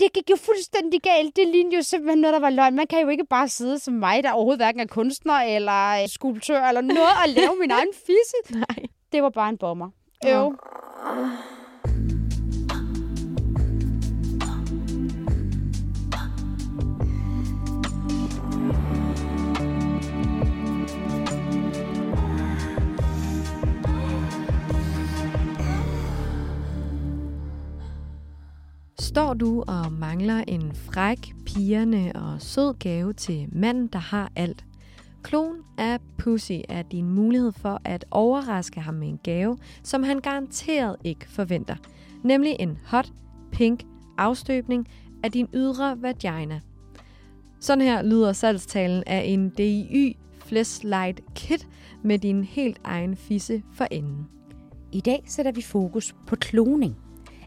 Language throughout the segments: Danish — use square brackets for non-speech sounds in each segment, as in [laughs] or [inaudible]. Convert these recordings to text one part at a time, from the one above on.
det gik jo fuldstændig galt. Det lignede jo simpelthen noget, der var løgn. Man kan jo ikke bare sidde som mig, der overhovedet hverken er kunstner eller øh, skulptør eller noget, og lave min [laughs] egen fisse. Nej. Det var bare en bomber. Øv. Står du og mangler en fræk, pigerne og sød gave til manden, der har alt? Klon af Pussy er din mulighed for at overraske ham med en gave, som han garanteret ikke forventer. Nemlig en hot, pink afstøbning af din ydre vagina. Sådan her lyder salgstalen af en DIY Fleshlight Kit med din helt egen fisse for enden. I dag sætter vi fokus på kloning.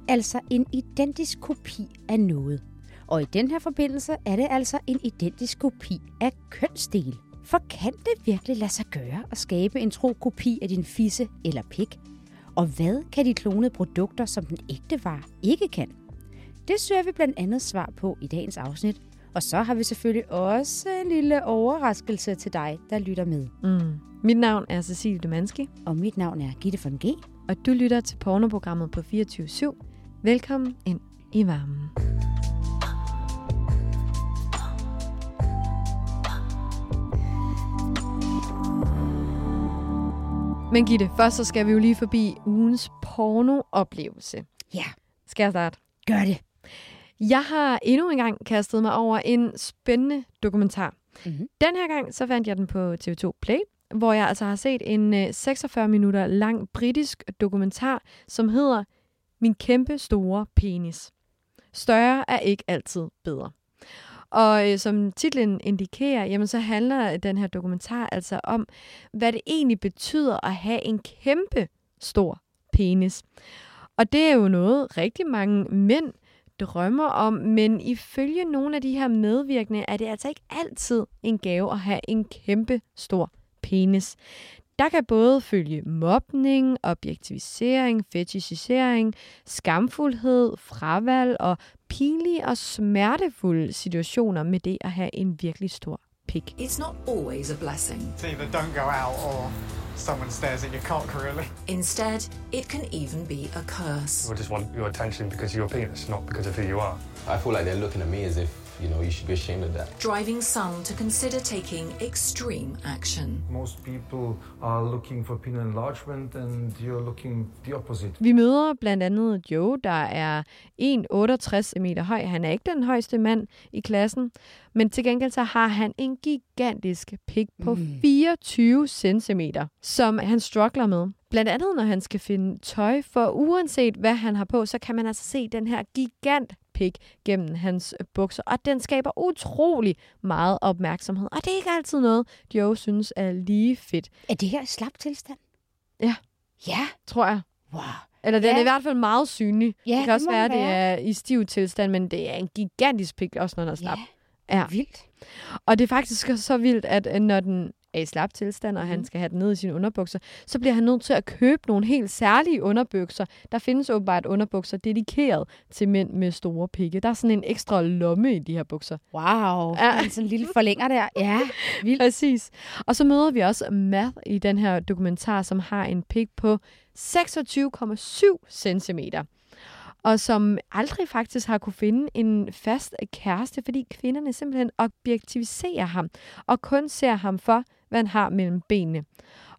Altså en identisk kopi af noget. Og i den her forbindelse er det altså en identisk kopi af kønsdel. For kan det virkelig lade sig gøre at skabe en tro kopi af din fisse eller pik? Og hvad kan de klonede produkter, som den ægte var, ikke kan? Det søger vi blandt andet svar på i dagens afsnit. Og så har vi selvfølgelig også en lille overraskelse til dig, der lytter med. Mm. Mit navn er Cecilie Demanski, Og mit navn er Gitte von G. og du lytter til pornoprogrammet på 24 Velkommen ind i varmen. Men Gitte, først så skal vi jo lige forbi ugens pornooplevelse. Ja, Skal jeg starte? gør det. Jeg har endnu en gang kastet mig over en spændende dokumentar. Mhm. Den her gang så fandt jeg den på TV2 Play, hvor jeg altså har set en øh, 46 minutter lang britisk dokumentar, som hedder min kæmpe store penis. Større er ikke altid bedre. Og øh, som titlen indikerer, jamen så handler den her dokumentar altså om, hvad det egentlig betyder at have en kæmpe stor penis. Og det er jo noget, rigtig mange mænd drømmer om, men ifølge nogle af de her medvirkende, er det altså ikke altid en gave at have en kæmpe stor penis. Der kan både følge mobning, objektivisering, fetishisering, skamfuldhed, fravalg og pinlige og smertefulde situationer med det at have en virkelig stor pik. It's not always a blessing. It's either don't go out or someone stares at your cock, really. Instead, it can even be a curse. People just want your attention because of your penis, not because of who you are. I feel like they're looking at me as if, you know, you should be ashamed of that. Driving some to consider taking extreme action. Most people are looking for penile enlargement, and you're looking the opposite. Vi møder blandt andet Joe, der er 1,68 cm høj. Han er ikke den højeste mand i klassen, men til gengæld så har han en gigantisk pik på 24 cm, som han struggler med. Blandt andet, når han skal finde tøj, for uanset hvad han har på, så kan man altså se den her gigant pik gennem hans bukser, og den skaber utrolig meget opmærksomhed. Og det er ikke altid noget, Joe synes er lige fedt, Er det her slap tilstand? Ja. Ja. tror jeg. Wow. Eller den Ja. er i hvert fald meget synlig. Ja, det det kan også må være, den det være. er i stiv tilstand, men det er en gigantisk pik, også når den er slap. Ja. Ja. Vildt. Og det er faktisk også så vildt, at øh, når den er i slap tilstand, og Mhm. han skal have den ned i sine underbukser, så bliver han nødt til at købe nogle helt særlige underbukser. Der findes åbenbart underbukser dedikeret til mænd med store pikke. Der er sådan en ekstra lomme i de her bukser. Wow. Ja. Sådan en lille forlænger der. Ja, [laughs] vildt. Præcis. Og så møder vi også Math i den her dokumentar, som har en pik på 26,7 cm. Og som aldrig faktisk har kunne finde en fast kæreste, fordi kvinderne simpelthen objektiviserer ham, og kun ser ham for, hvad han har mellem benene.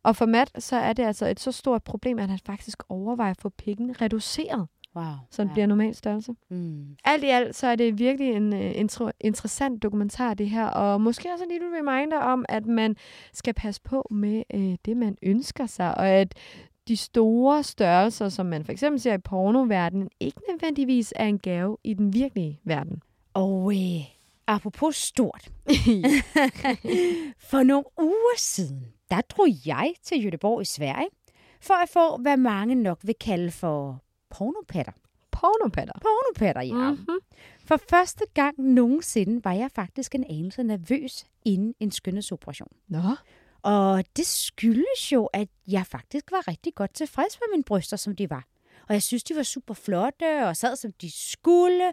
Og for Matt, så er det altså et så stort problem, at han faktisk overvejer at få pikken reduceret, Wow. så den ja. bliver normal størrelse. Mm. Alt i alt, så er det virkelig en uh, intro- interessant dokumentar, det her. Og måske også en lille reminder om, at man skal passe på med uh, det, man ønsker sig. Og at de store størrelser, som man for eksempel ser i pornoverdenen, ikke nødvendigvis er en gave i den virkelige verden. Og øh, apropos stort. [laughs] For nogle uger siden, der drog jeg til Göteborg i Sverige, for at få, hvad mange nok vil kalde for pornopatter. Pornopatter. Pornopatter, ja. Mhm. Mm-hmm. For første gang nogensinde var jeg faktisk en anelse nervøs inden en skønhedsoperation. Nå, og det skyldes jo, at jeg faktisk var rigtig godt tilfreds med mine bryster, som de var. Og jeg synes, de var super flotte og sad, som de skulle.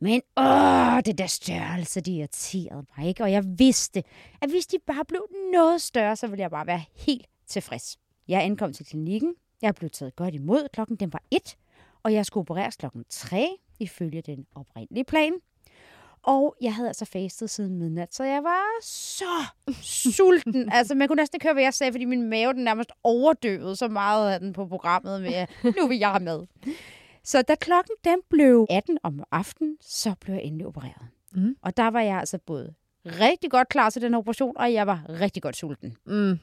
Men åh, det der størrelse, det irriterede mig, ikke? Og jeg vidste, at hvis de bare blev noget større, så ville jeg bare være helt tilfreds. Jeg ankom til klinikken. Jeg blev taget godt imod. Klokken den var et, og jeg skulle opereres klokken 3, ifølge den oprindelige plan. Og jeg havde altså fastet siden midnat, så jeg var så sulten. [laughs] altså, man kunne næsten ikke høre, hvad jeg sagde, fordi min mave den nærmest overdøvede så meget af den på programmet med, nu vil jeg med. Så da klokken den blev 18 om aftenen, så blev jeg endelig opereret. Mm. Og der var jeg altså både rigtig godt klar til den operation, og jeg var rigtig godt sulten. Mm.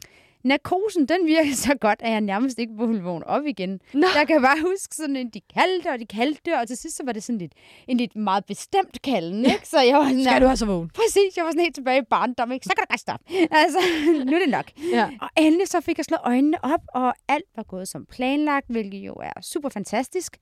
Narkosen, den virkede så godt, at jeg nærmest ikke ville vågne op igen. Nå. Jeg kan bare huske sådan, at de kaldte, og de kaldte, og til sidst så var det sådan lidt, en lidt meget bestemt kalden, ikke? Så jeg var sådan, Skal du altså vågne? Præcis, jeg var sådan helt tilbage i barndom, ikke? Så kan du godt stoppe. [laughs] Altså, nu er det nok. Ja. Og endelig så fik jeg slået øjnene op, og alt var gået som planlagt, hvilket jo er super fantastisk.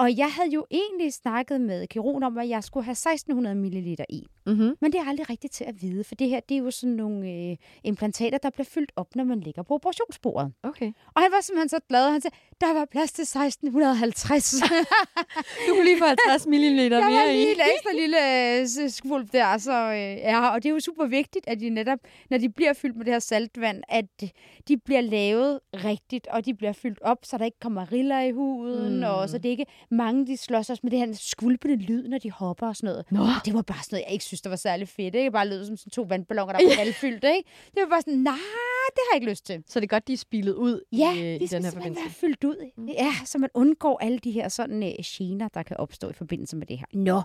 Og jeg havde jo egentlig snakket med kirurgen om, at jeg skulle have 1600 ml i. Mm-hmm. Men det er aldrig rigtigt til at vide, for det her det er jo sådan nogle øh, implantater, der bliver fyldt op, når man ligger på operationsbordet. Okay. Og han var simpelthen så glad, han sagde, der var plads til 1650. [laughs] Du kunne lige få 50 ml Der var mere lige i. et ekstra lille øh, skvulp der. Så, øh, ja, og det er jo super vigtigt, at de netop, når de bliver fyldt med det her saltvand, at de bliver lavet rigtigt, og de bliver fyldt op, så der ikke kommer riller i huden, mm. og så det ikke mange, de slås også med det her skvulpende lyd, når de hopper og sådan noget. Nå. Og det var bare sådan noget, jeg ikke synes, der var særlig fedt. Ikke? Bare lød som sådan to vandballoner, der [laughs] var halvfyldt. Ikke? Det var bare sådan, nej, det har jeg ikke lyst til. Så det er godt, de er spillet ud Ja, i, i den her forbindelse. være fyldt ud. Mm. Ja, så man undgår alle de her sådan øh, gener, der kan opstå i forbindelse med det her. Nå,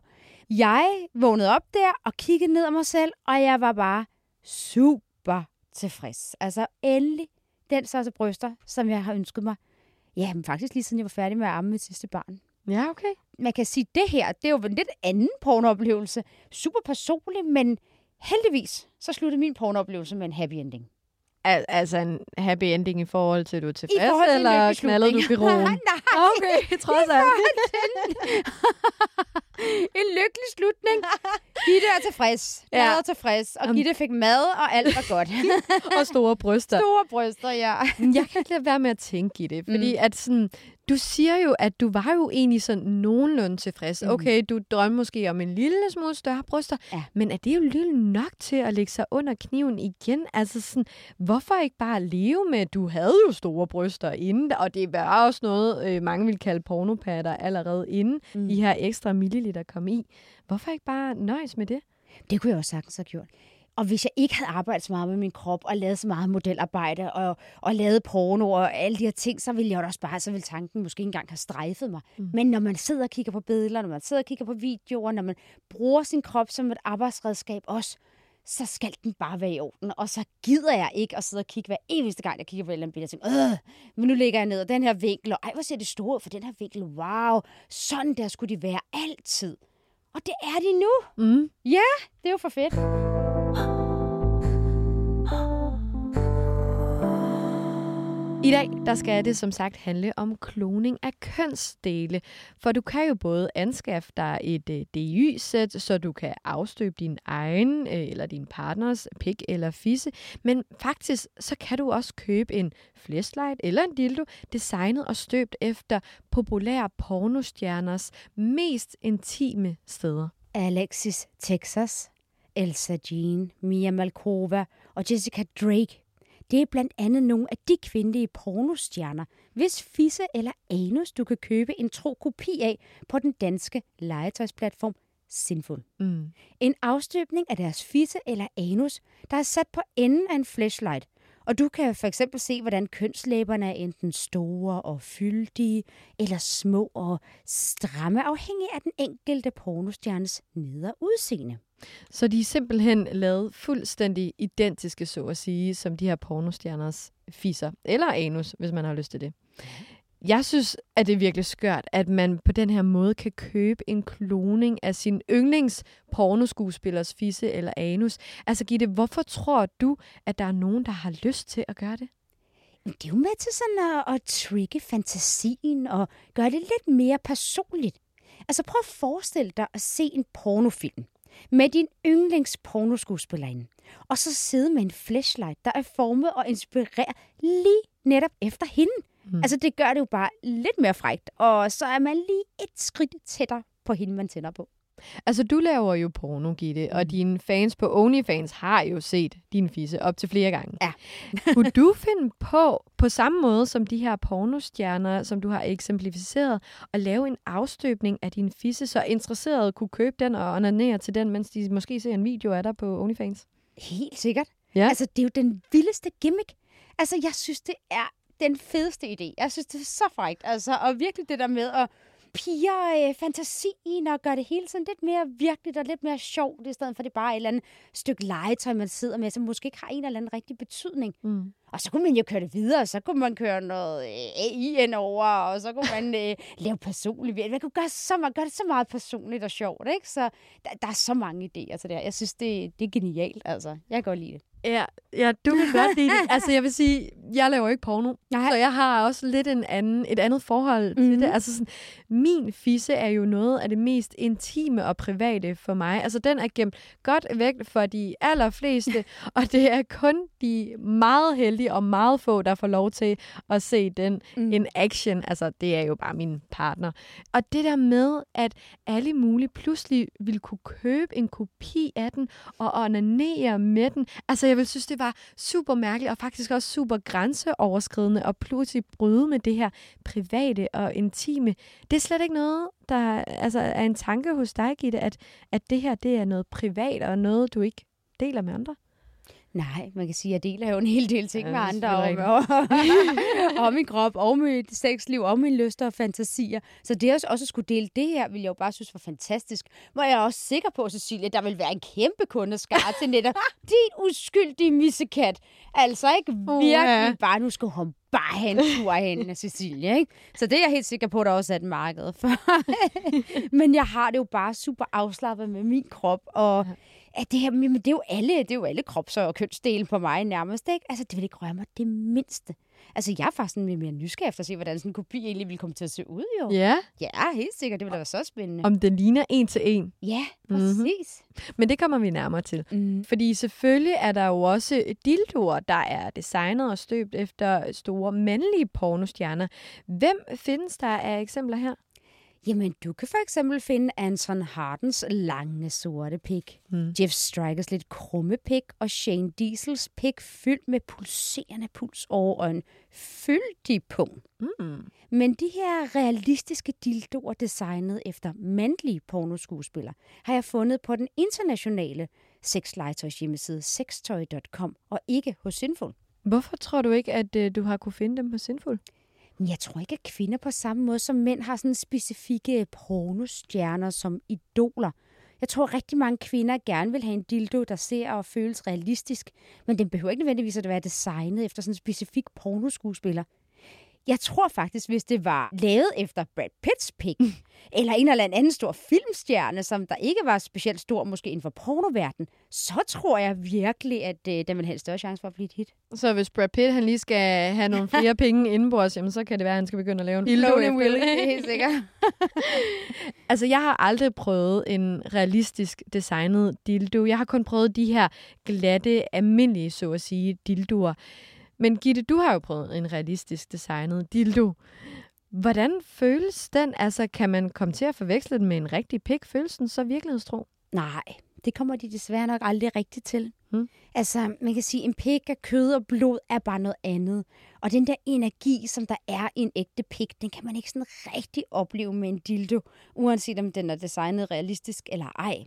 jeg vågnede op der og kiggede ned ad mig selv, og jeg var bare super tilfreds. Altså endelig den slags bryster, som jeg har ønsket mig. Ja, men faktisk lige siden jeg var færdig med at amme mit sidste barn. Ja, okay. Man kan sige, det her, det er jo en lidt anden pornooplevelse. Super personlig, men heldigvis, så sluttede min pornooplevelse med en happy ending. Al- altså en happy ending i forhold til, at du er I forhold tilfreds, til eller knaldede du byråen? [laughs] Nej, Okay, trods alt. [laughs] en lykkelig slutning. Gitte er tilfreds. [laughs] Ja. Jeg er tilfreds. Og Gitte fik mad, og alt var godt. og store bryster. Store bryster, ja. Jeg kan ikke lade være med at tænke i det, fordi mm. at sådan, du siger jo, at du var jo egentlig sådan nogenlunde tilfreds. Mm. Okay, du drømmer måske om en lille smule større bryster, Ja. men er det jo lille nok til at lægge sig under kniven igen? Altså sådan, hvorfor ikke bare leve med, du havde jo store bryster inden, og det var også noget, øh, mange vil kalde pornopatter allerede inden mm. de her ekstra milliliter kom i. Hvorfor ikke bare nøjes med det? Det kunne jeg også sagtens have gjort. Og hvis jeg ikke havde arbejdet så meget med min krop, og lavet så meget modelarbejde, og, og lavet porno og alle de her ting, så ville jeg jo også bare, så ville tanken måske ikke engang have strejfet mig. Mm. Men når man sidder og kigger på billeder, når man sidder og kigger på videoer, når man bruger sin krop som et arbejdsredskab også, så skal den bare være i orden. Og så gider jeg ikke at sidde og kigge hver eneste gang, jeg kigger på et eller andet billede, og tænker, øh, men nu ligger jeg ned, og den her vinkel, og ej, hvor ser det store ud for den her vinkel, wow, sådan der skulle de være altid. Og det er de nu. Mm. Ja, det er jo for fedt. I dag der skal det som sagt handle om kloning af kønsdele. For du kan jo både anskaffe dig et øh, DY-sæt, så du kan afstøbe din egen øh, eller din partners pik eller fisse. Men faktisk så kan du også købe en flashlight eller en dildo, designet og støbt efter populære pornostjerners mest intime steder. Alexis Texas, Elsa Jean, Mia Malkova og Jessica Drake. Det er blandt andet nogle af de kvindelige pornostjerner, hvis fisse eller anus du kan købe en tro kopi af på den danske legetøjsplatform Sinful. Mm. En afstøbning af deres fisse eller anus, der er sat på enden af en flashlight. Og du kan for eksempel se, hvordan kønslæberne er enten store og fyldige, eller små og stramme, afhængig af den enkelte pornostjernes nedre udseende. Så de er simpelthen lavet fuldstændig identiske, så at sige, som de her pornostjerners fisser. Eller anus, hvis man har lyst til det. Jeg synes, at det er virkelig skørt, at man på den her måde kan købe en kloning af sin yndlings pornoskuespillers fisse eller anus. Altså Gitte, hvorfor tror du, at der er nogen, der har lyst til at gøre det? Det er jo med til sådan at, at trigge fantasien og gøre det lidt mere personligt. Altså prøv at forestille dig at se en pornofilm med din yndlings pornoskuespillerinde, og så sidde med en flashlight, der er formet og inspireret lige netop efter hende. Mm. Altså det gør det jo bare lidt mere frægt, og så er man lige et skridt tættere på hende, man tænder på. Altså, du laver jo porno, Gitte, og dine fans på OnlyFans har jo set din fisse op til flere gange. Ja. [laughs] Kunne du finde på, på samme måde som de her pornostjerner, som du har eksemplificeret, at lave en afstøbning af din fisse, så interesserede kunne købe den og onanere til den, mens de måske ser en video af dig på OnlyFans? Helt sikkert. Ja. Altså, det er jo den vildeste gimmick. Altså, jeg synes, det er den fedeste idé. Jeg synes, det er så frækt. Altså, og virkelig det der med at piger øh, fantasien og gøre det hele sådan lidt mere virkeligt og lidt mere sjovt, i stedet for det bare et eller andet stykke legetøj, man sidder med, som måske ikke har en eller anden rigtig betydning. Mm. Og så kunne man jo køre det videre, så kunne man køre noget øh, AI ind over, og så kunne man øh, [laughs] lave personligt. Man kunne gøre, så meget, gøre det så meget personligt og sjovt, ikke? Så der, der er så mange idéer til det her. Jeg synes, det, det er genialt, altså. Jeg kan godt lide det. Ja, ja, du vil godt lide det. [laughs] Altså, jeg vil sige, jeg laver ikke porno, Nej. så jeg har også lidt en anden, et andet forhold mm-hmm. til det. Altså, sådan, min fisse er jo noget af det mest intime og private for mig. Altså, den er gemt godt væk for de allerfleste, [laughs] og det er kun de meget heldige og meget få, der får lov til at se den mm. in action. Altså, det er jo bare min partner. Og det der med, at alle mulige pludselig ville kunne købe en kopi af den og onanere med den. Altså, jeg vil synes, det var super mærkeligt og faktisk også super grænseoverskridende at pludselig bryde med det her private og intime. Det er slet ikke noget, der altså, er en tanke hos dig, Gitte, at, at det her det er noget privat og noget, du ikke deler med andre. Nej, man kan sige, at jeg deler jo en hel del ting Ja, med andre om, om, [laughs] om min krop, og mit sexliv, og mine lyster og fantasier. Så det også, også at skulle dele det her, ville jeg jo bare synes var fantastisk. Hvor jeg er også sikker på, Cecilie, at der vil være en kæmpe kundeskare til netop [laughs] din uskyldige missekat. Altså ikke Oh, virkelig ja. bare, nu skal hun bare have en tur hen, Cecilie. Ikke? Så det er jeg helt sikker på, at der også er et marked for. [laughs] Men jeg har det jo bare super afslappet med min krop, og at det her, men det er jo alle, det er jo alle krops- og kønsdele på mig nærmest, ikke? Altså, det vil ikke røre mig det mindste. Altså, jeg er faktisk sådan lidt mere nysgerrig efter at se, hvordan sådan en kopi egentlig vil komme til at se ud, jo. Ja, Ja, helt sikkert. Det vil da være så spændende. om den ligner en til en. Ja, Mhm. præcis. Men det kommer vi nærmere til. Mm. Fordi selvfølgelig er der jo også dildoer, der er designet og støbt efter store mandlige pornostjerner. Hvem findes der af eksempler her? Jamen, du kan for eksempel finde Anton Hardens lange sorte pik, Mm. Jeff Strikers lidt krumme pik, og Shane Diesels pik fyldt med pulserende puls over en fyldig pung. Mm. Men de her realistiske dildoer designet efter mandlige pornoskuespillere har jeg fundet på den internationale sexlegetøjs hjemmeside sextoy.com og ikke hos Sinful. Hvorfor tror du ikke, at øh, du har kunne finde dem på Sinful? Men jeg tror ikke, at kvinder på samme måde som mænd har sådan specifikke pornostjerner som idoler. Jeg tror, rigtig mange kvinder gerne vil have en dildo, der ser og føles realistisk, men den behøver ikke nødvendigvis at være designet efter sådan en specifik pornoskuespiller. Jeg tror faktisk, hvis det var lavet efter Brad Pitts pik, eller en eller anden stor filmstjerne, som der ikke var specielt stor, måske inden for pornoverden, så tror jeg virkelig, at øh, den vil have en større chance for at blive et hit. Så hvis Brad Pitt han lige skal have nogle flere [laughs] penge indenbords, jamen, så kan det være, at han skal begynde at lave en Lonely efter Willy, det. det er helt sikkert. [laughs] Altså, jeg har aldrig prøvet en realistisk designet dildo. Jeg har kun prøvet de her glatte, almindelige, så at sige, dildoer. Men Gitte, du har jo prøvet en realistisk designet dildo. Hvordan føles den? Altså, kan man komme til at forveksle den med en rigtig pik? Føles den så virkelighedstro? Nej, det kommer de desværre nok aldrig rigtigt til. Hmm. Altså, man kan sige, en pik af kød og blod er bare noget andet. Og den der energi, som der er i en ægte pik, den kan man ikke sådan rigtig opleve med en dildo, uanset om den er designet realistisk eller ej.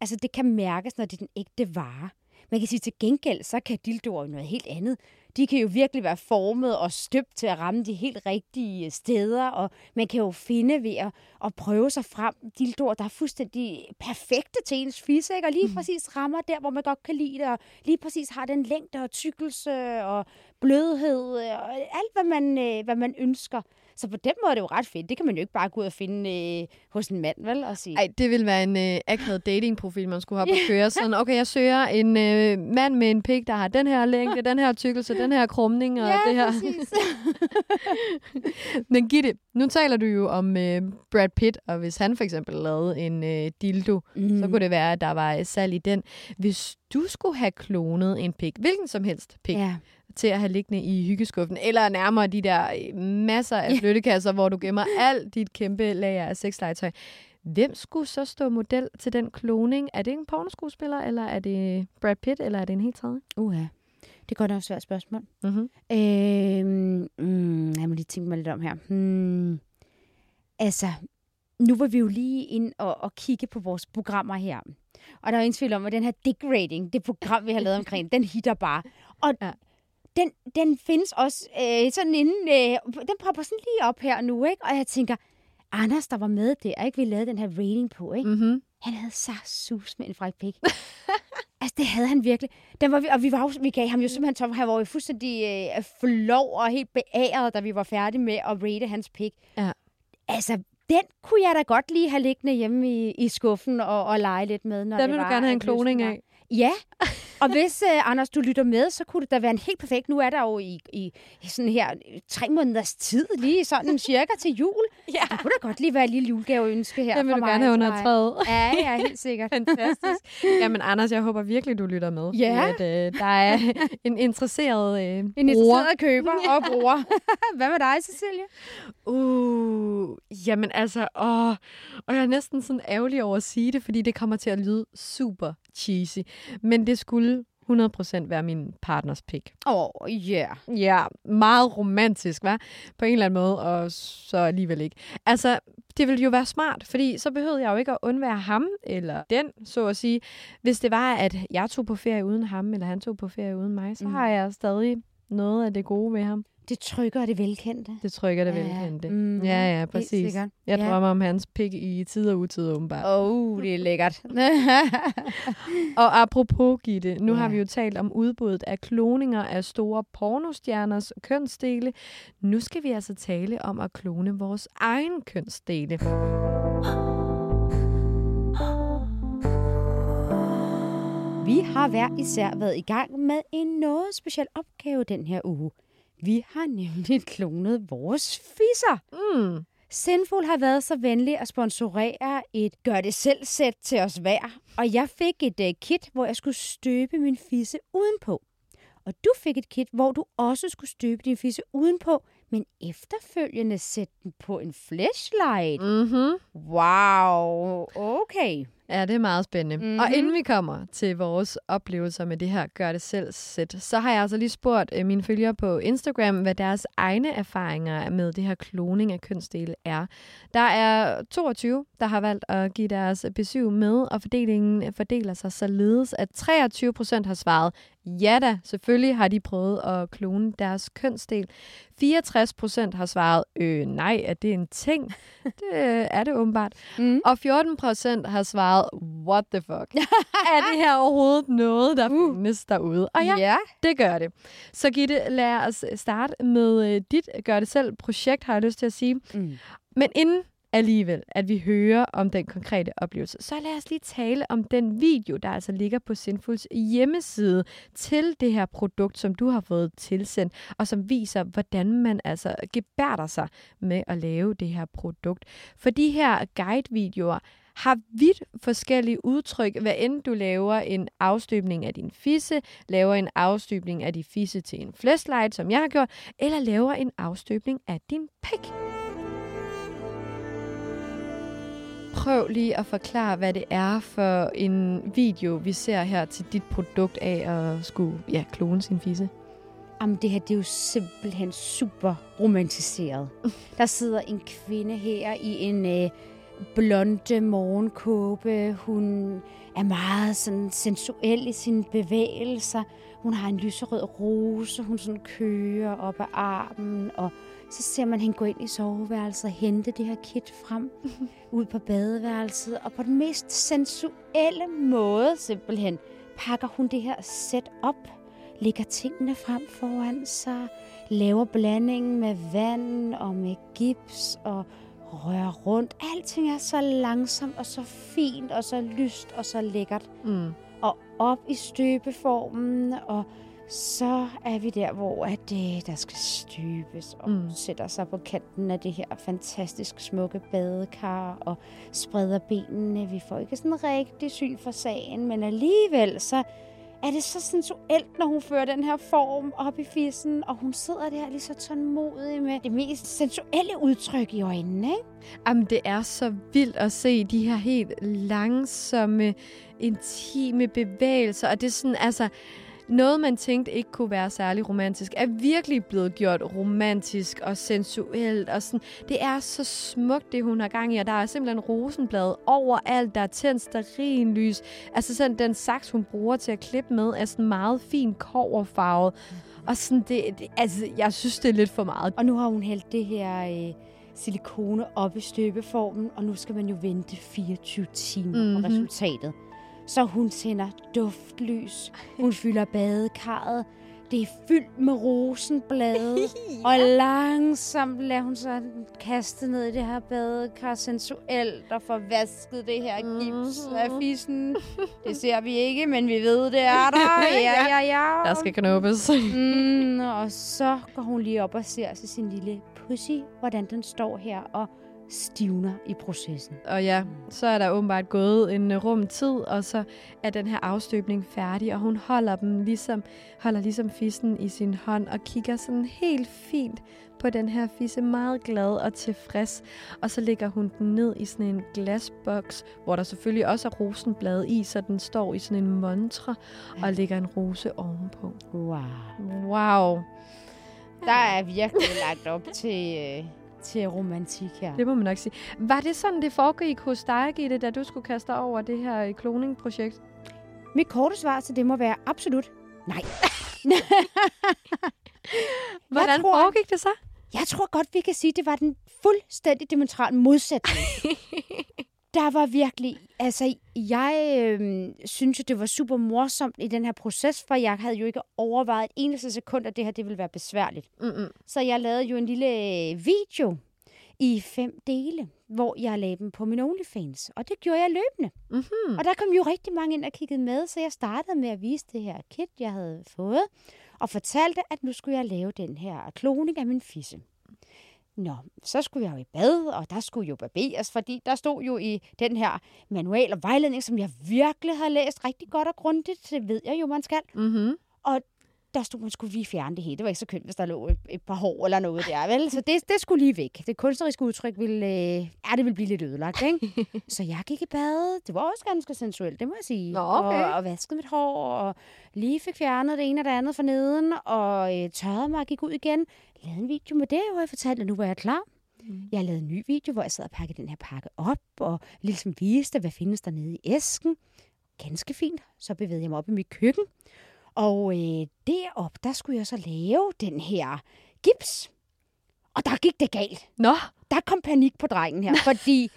Altså, det kan mærkes, når det er den ægte vare. Man kan sige til gengæld, så kan dildoer noget helt andet. De kan jo virkelig være formet og støbt til at ramme de helt rigtige steder, og man kan jo finde ved at, at prøve sig frem dildoer, der er fuldstændig perfekte til ens fisse, ikke? og lige præcis rammer der, hvor man godt kan lide det, og lige præcis har den længde og tykkelse og blødhed, og alt, hvad man, øh, hvad man ønsker. Så på den måde er det jo ret fedt. Det kan man jo ikke bare gå ud og finde øh, hos en mand, vel? Og sige, Ej, det ville være en øh, akavet datingprofil, man skulle have på køre. Sådan, okay, jeg søger en øh, mand med en pik, der har den her længde, den her tykkelse, den her krumning og [laughs] ja, det her. [laughs] Men Gitte, nu taler du jo om øh, Brad Pitt, og hvis han for eksempel lavede en øh, dildo, mm. så kunne det være, at der var salg i den. Hvis du skulle have klonet en pik, hvilken som helst pik, Ja. Til at have liggende i hyggeskuffen, eller nærmere de der øh, masser af flyttekasser, hvor du gemmer alt dit kæmpe lager af sexlegetøj. Hvem skulle så stå model til den kloning? Er det en pornoskuespiller, eller er det Brad Pitt, eller er det en helt tredje? Uha. Det er godt nok et svært spørgsmål. Mm-hmm. Øhm, mm, jeg må lige tænke mig lidt om her. Hmm. Altså, nu var vi jo lige ind og, og kigge på vores programmer her. Og der er jo ingen tvivl om, at den her dick rating, det program, vi har lavet omkring, den hitter bare. Og Ja. Den, den findes også øh, sådan inden, øh, den popper sådan lige op her nu, ikke? Og jeg tænker, Anders, der var med der, ikke? Vi lavede den her rating på, ikke? Mm-hmm. Han havde så sus med en fræk pik. [laughs] altså, det havde han virkelig. Den var vi, og vi, var, jo- vi gav ham jo simpelthen tom. Han var jo fuldstændig øh, flov og helt beæret, da vi var færdige med at rate hans pik. Ja. Altså, den kunne jeg da godt lige have liggende hjemme i, i skuffen og, og lege lidt med. Når Den det vil du var, gerne have en kloning af. Ja, og hvis, uh, Anders, du lytter med, så kunne det da være en helt perfekt. Nu er der jo i, i, i sådan her øh, tre måneders tid, lige sådan cirka til jul. [laughs] Ja. Det kunne da godt lige være et lille julegaveønske her Den vil du mig gerne have under træet. Ja, ja, helt sikkert. [laughs] Fantastisk. Jamen, Anders, jeg håber virkelig, du lytter med. Ja. At, øh, der er en interesseret øh, En interesseret køber og [laughs] bruger. Hvad med dig, Cecilie? Uh, jamen altså, åh, og jeg er næsten sådan ærgerlig over at sige det, fordi det kommer til at lyde super cheesy. Men det skulle 100% være min partners pick. Åh, oh, yeah. Ja, meget romantisk, hva? På en eller anden måde, og så alligevel ikke. Altså, det ville jo være smart, fordi så behøvede jeg jo ikke at undvære ham, eller den, så at sige. Hvis det var, at jeg tog på ferie uden ham, eller han tog på ferie uden mig, så Mm. har jeg stadig noget af det gode ved ham. Det trykker det velkendte. Det trykker det Ja, velkendte. mm, ja, ja, præcis. Jeg Ja. drømmer om hans pik i tid og utid, åbenbart. Åh, oh, det er lækkert. [laughs] Og apropos, Gitte, nu Ja. har vi jo talt om udbuddet af kloninger af store pornostjerners kønsdele. Nu skal vi altså tale om at klone vores egen kønsdele. Vi har hver især været i gang med en noget speciel opgave den her uge. Vi har nemlig [laughs] klonet vores fisser. Mm. Sinful har været så venlig at sponsorere et gør-det-selv-sæt til os hver, og jeg fik et uh, kit, hvor jeg skulle støbe min fisse udenpå. Og du fik et kit, hvor du også skulle støbe din fisse udenpå, men efterfølgende sætte den på en flashlight. Mm-hmm. Wow, okay. Ja, det er meget spændende. Mm-hmm. Og Mhm. inden vi kommer til vores oplevelser med det her gør det selv sæt, så har jeg altså lige spurgt øh, mine følgere på Instagram, hvad deres egne erfaringer med det her kloning af kønsdele er. Der er 22, der har valgt at give deres besøg med, og fordelingen fordeler sig således, at 23 procent har svaret, ja da, selvfølgelig har de prøvet at klone deres kønsdel. 64 procent har svaret, øh, nej, er det en ting? [laughs] Det øh, er det åbenbart. Mm. Og 14 procent har svaret, what the fuck? [laughs] er det her overhovedet noget, der Uh. findes derude? Og ja, ja. det gør det. Så Gitte, lad os starte med øh, dit gør-det-selv-projekt, har jeg lyst til at sige. Mm. Men inden alligevel, at vi hører om den konkrete oplevelse, så lad os lige tale om den video, der altså ligger på Sinfuls hjemmeside til det her produkt, som du har fået tilsendt, og som viser, hvordan man altså gebærder sig med at lave det her produkt. For de her guide-videoer har vidt forskellige udtryk, hvad end du laver en afstøbning af din fisse, laver en afstøbning af din fisse til en flashlight, som jeg har gjort, eller laver en afstøbning af din pik. Prøv lige at forklare, hvad det er for en video, vi ser her til dit produkt af at skulle ja, klone sin fisse. Jamen, det her det er jo simpelthen super romantiseret. [laughs] Der sidder en kvinde her i en øh, blonde morgenkåbe. Hun er meget sådan sensuel i sine bevægelser. Hun har en lyserød rose, hun sådan kører op ad armen, og så ser man hende gå ind i soveværelset og hente det her kit frem [laughs] ud på badeværelset, og på den mest sensuelle måde simpelthen pakker hun det her sæt op lægger tingene frem foran sig, laver blandingen med vand og med gips og rører rundt. Alting er så langsomt og så fint og så lyst og så lækkert. Mm. Og op i støbeformen, og så er vi der, hvor at, øh, der skal støbes og Mm. mm. sætter sig på kanten af det her fantastisk smukke badekar og spreder benene. Vi får ikke sådan rigtig syn for sagen, men alligevel så er det så sensuelt, når hun fører den her form op i fissen, og hun sidder der lige så tålmodig med det mest sensuelle udtryk i øjnene, ikke? Jamen, det er så vildt at se de her helt langsomme, intime bevægelser. Og det er sådan, altså, noget man tænkte ikke kunne være særlig romantisk, er virkelig blevet gjort romantisk og sensuelt. Og sådan. Det er så smukt, det hun har gang i, og der er simpelthen rosenblad overalt. Der er tændt lys. Altså sådan, den saks, hun bruger til at klippe med, er sådan meget fin koverfarvet. Og sådan, det, det, altså, jeg synes, det er lidt for meget. Og nu har hun hældt det her... Øh silikone op i støbeformen, og nu skal man jo vente 24 timer mm-hmm. på resultatet. Så hun tænder duftlys. Hun fylder badekarret. Det er fyldt med rosenblade. [laughs] ja. Og langsomt lader hun så kaste ned i det her badekar sensuelt og få vasket det her gips af fissen. Det ser vi ikke, men vi ved, det er der. [laughs] Ja, ja, ja. Der skal knuppes. [laughs] mm, og så går hun lige op og ser til sin lille pussy, hvordan den står her og stivner i processen. Og ja, så er der åbenbart gået en øh, rum tid, og så er den her afstøbning færdig, og hun holder dem ligesom, holder ligesom fissen i sin hånd og kigger sådan helt fint på den her fisse, meget glad og tilfreds. Og så lægger hun den ned i sådan en glasboks, hvor der selvfølgelig også er rosenblad i, så den står i sådan en montre og lægger en rose ovenpå. Wow. Wow. Der er virkelig lagt op til... Øh til romantik her. Det må man nok sige. Var det sådan, det foregik hos dig, Gitte, da du skulle kaste over det her kloning-projekt? Mit korte svar til det må være absolut nej. [laughs] Hvordan tror, foregik det så? Jeg tror godt, vi kan sige, at det var den fuldstændig diametrale modsætning. [laughs] der var virkelig, altså jeg øh, synes jo, det var super morsomt i den her proces, for jeg havde jo ikke overvejet et eneste sekund, at det her det ville være besværligt. Mm-hmm. Så jeg lavede jo en lille video i fem dele, hvor jeg lagde dem på min OnlyFans. Og det gjorde jeg løbende. Mm-hmm. Og der kom jo rigtig mange ind og kiggede med, så jeg startede med at vise det her kit, jeg havde fået, og fortalte, at nu skulle jeg lave den her kloning af min fisse. Nå, så skulle jeg jo i bad, og der skulle jo barberes, fordi der stod jo i den her manual og vejledning, som jeg virkelig har læst rigtig godt og grundigt. Det ved jeg jo, man skal. Mm-hmm. Og der stod, man skulle lige fjerne det hele. Det var ikke så kønt, hvis der lå et, et par hår eller noget der, vel? Så det, det skulle lige væk. Det kunstneriske udtryk ville, øh, ja, det ville blive lidt ødelagt, ikke? [laughs] så jeg gik i bad. Det var også ganske sensuelt, det må jeg sige. Nå, okay. og, og vaskede mit hår, og lige fik fjernet det ene og det andet fra neden, og øh, tørrede mig og gik ud igen. Lavede en video med det, hvor jeg fortalte, at nu var jeg klar. Mm. Jeg lavede en ny video, hvor jeg sad og pakkede den her pakke op, og ligesom viste, hvad findes der nede i æsken. Ganske fint. Så bevægede jeg mig op i mit køkken, og øh, derop, der skulle jeg så lave den her gips. Og der gik det galt. Nå. Der kom panik på drengen her, fordi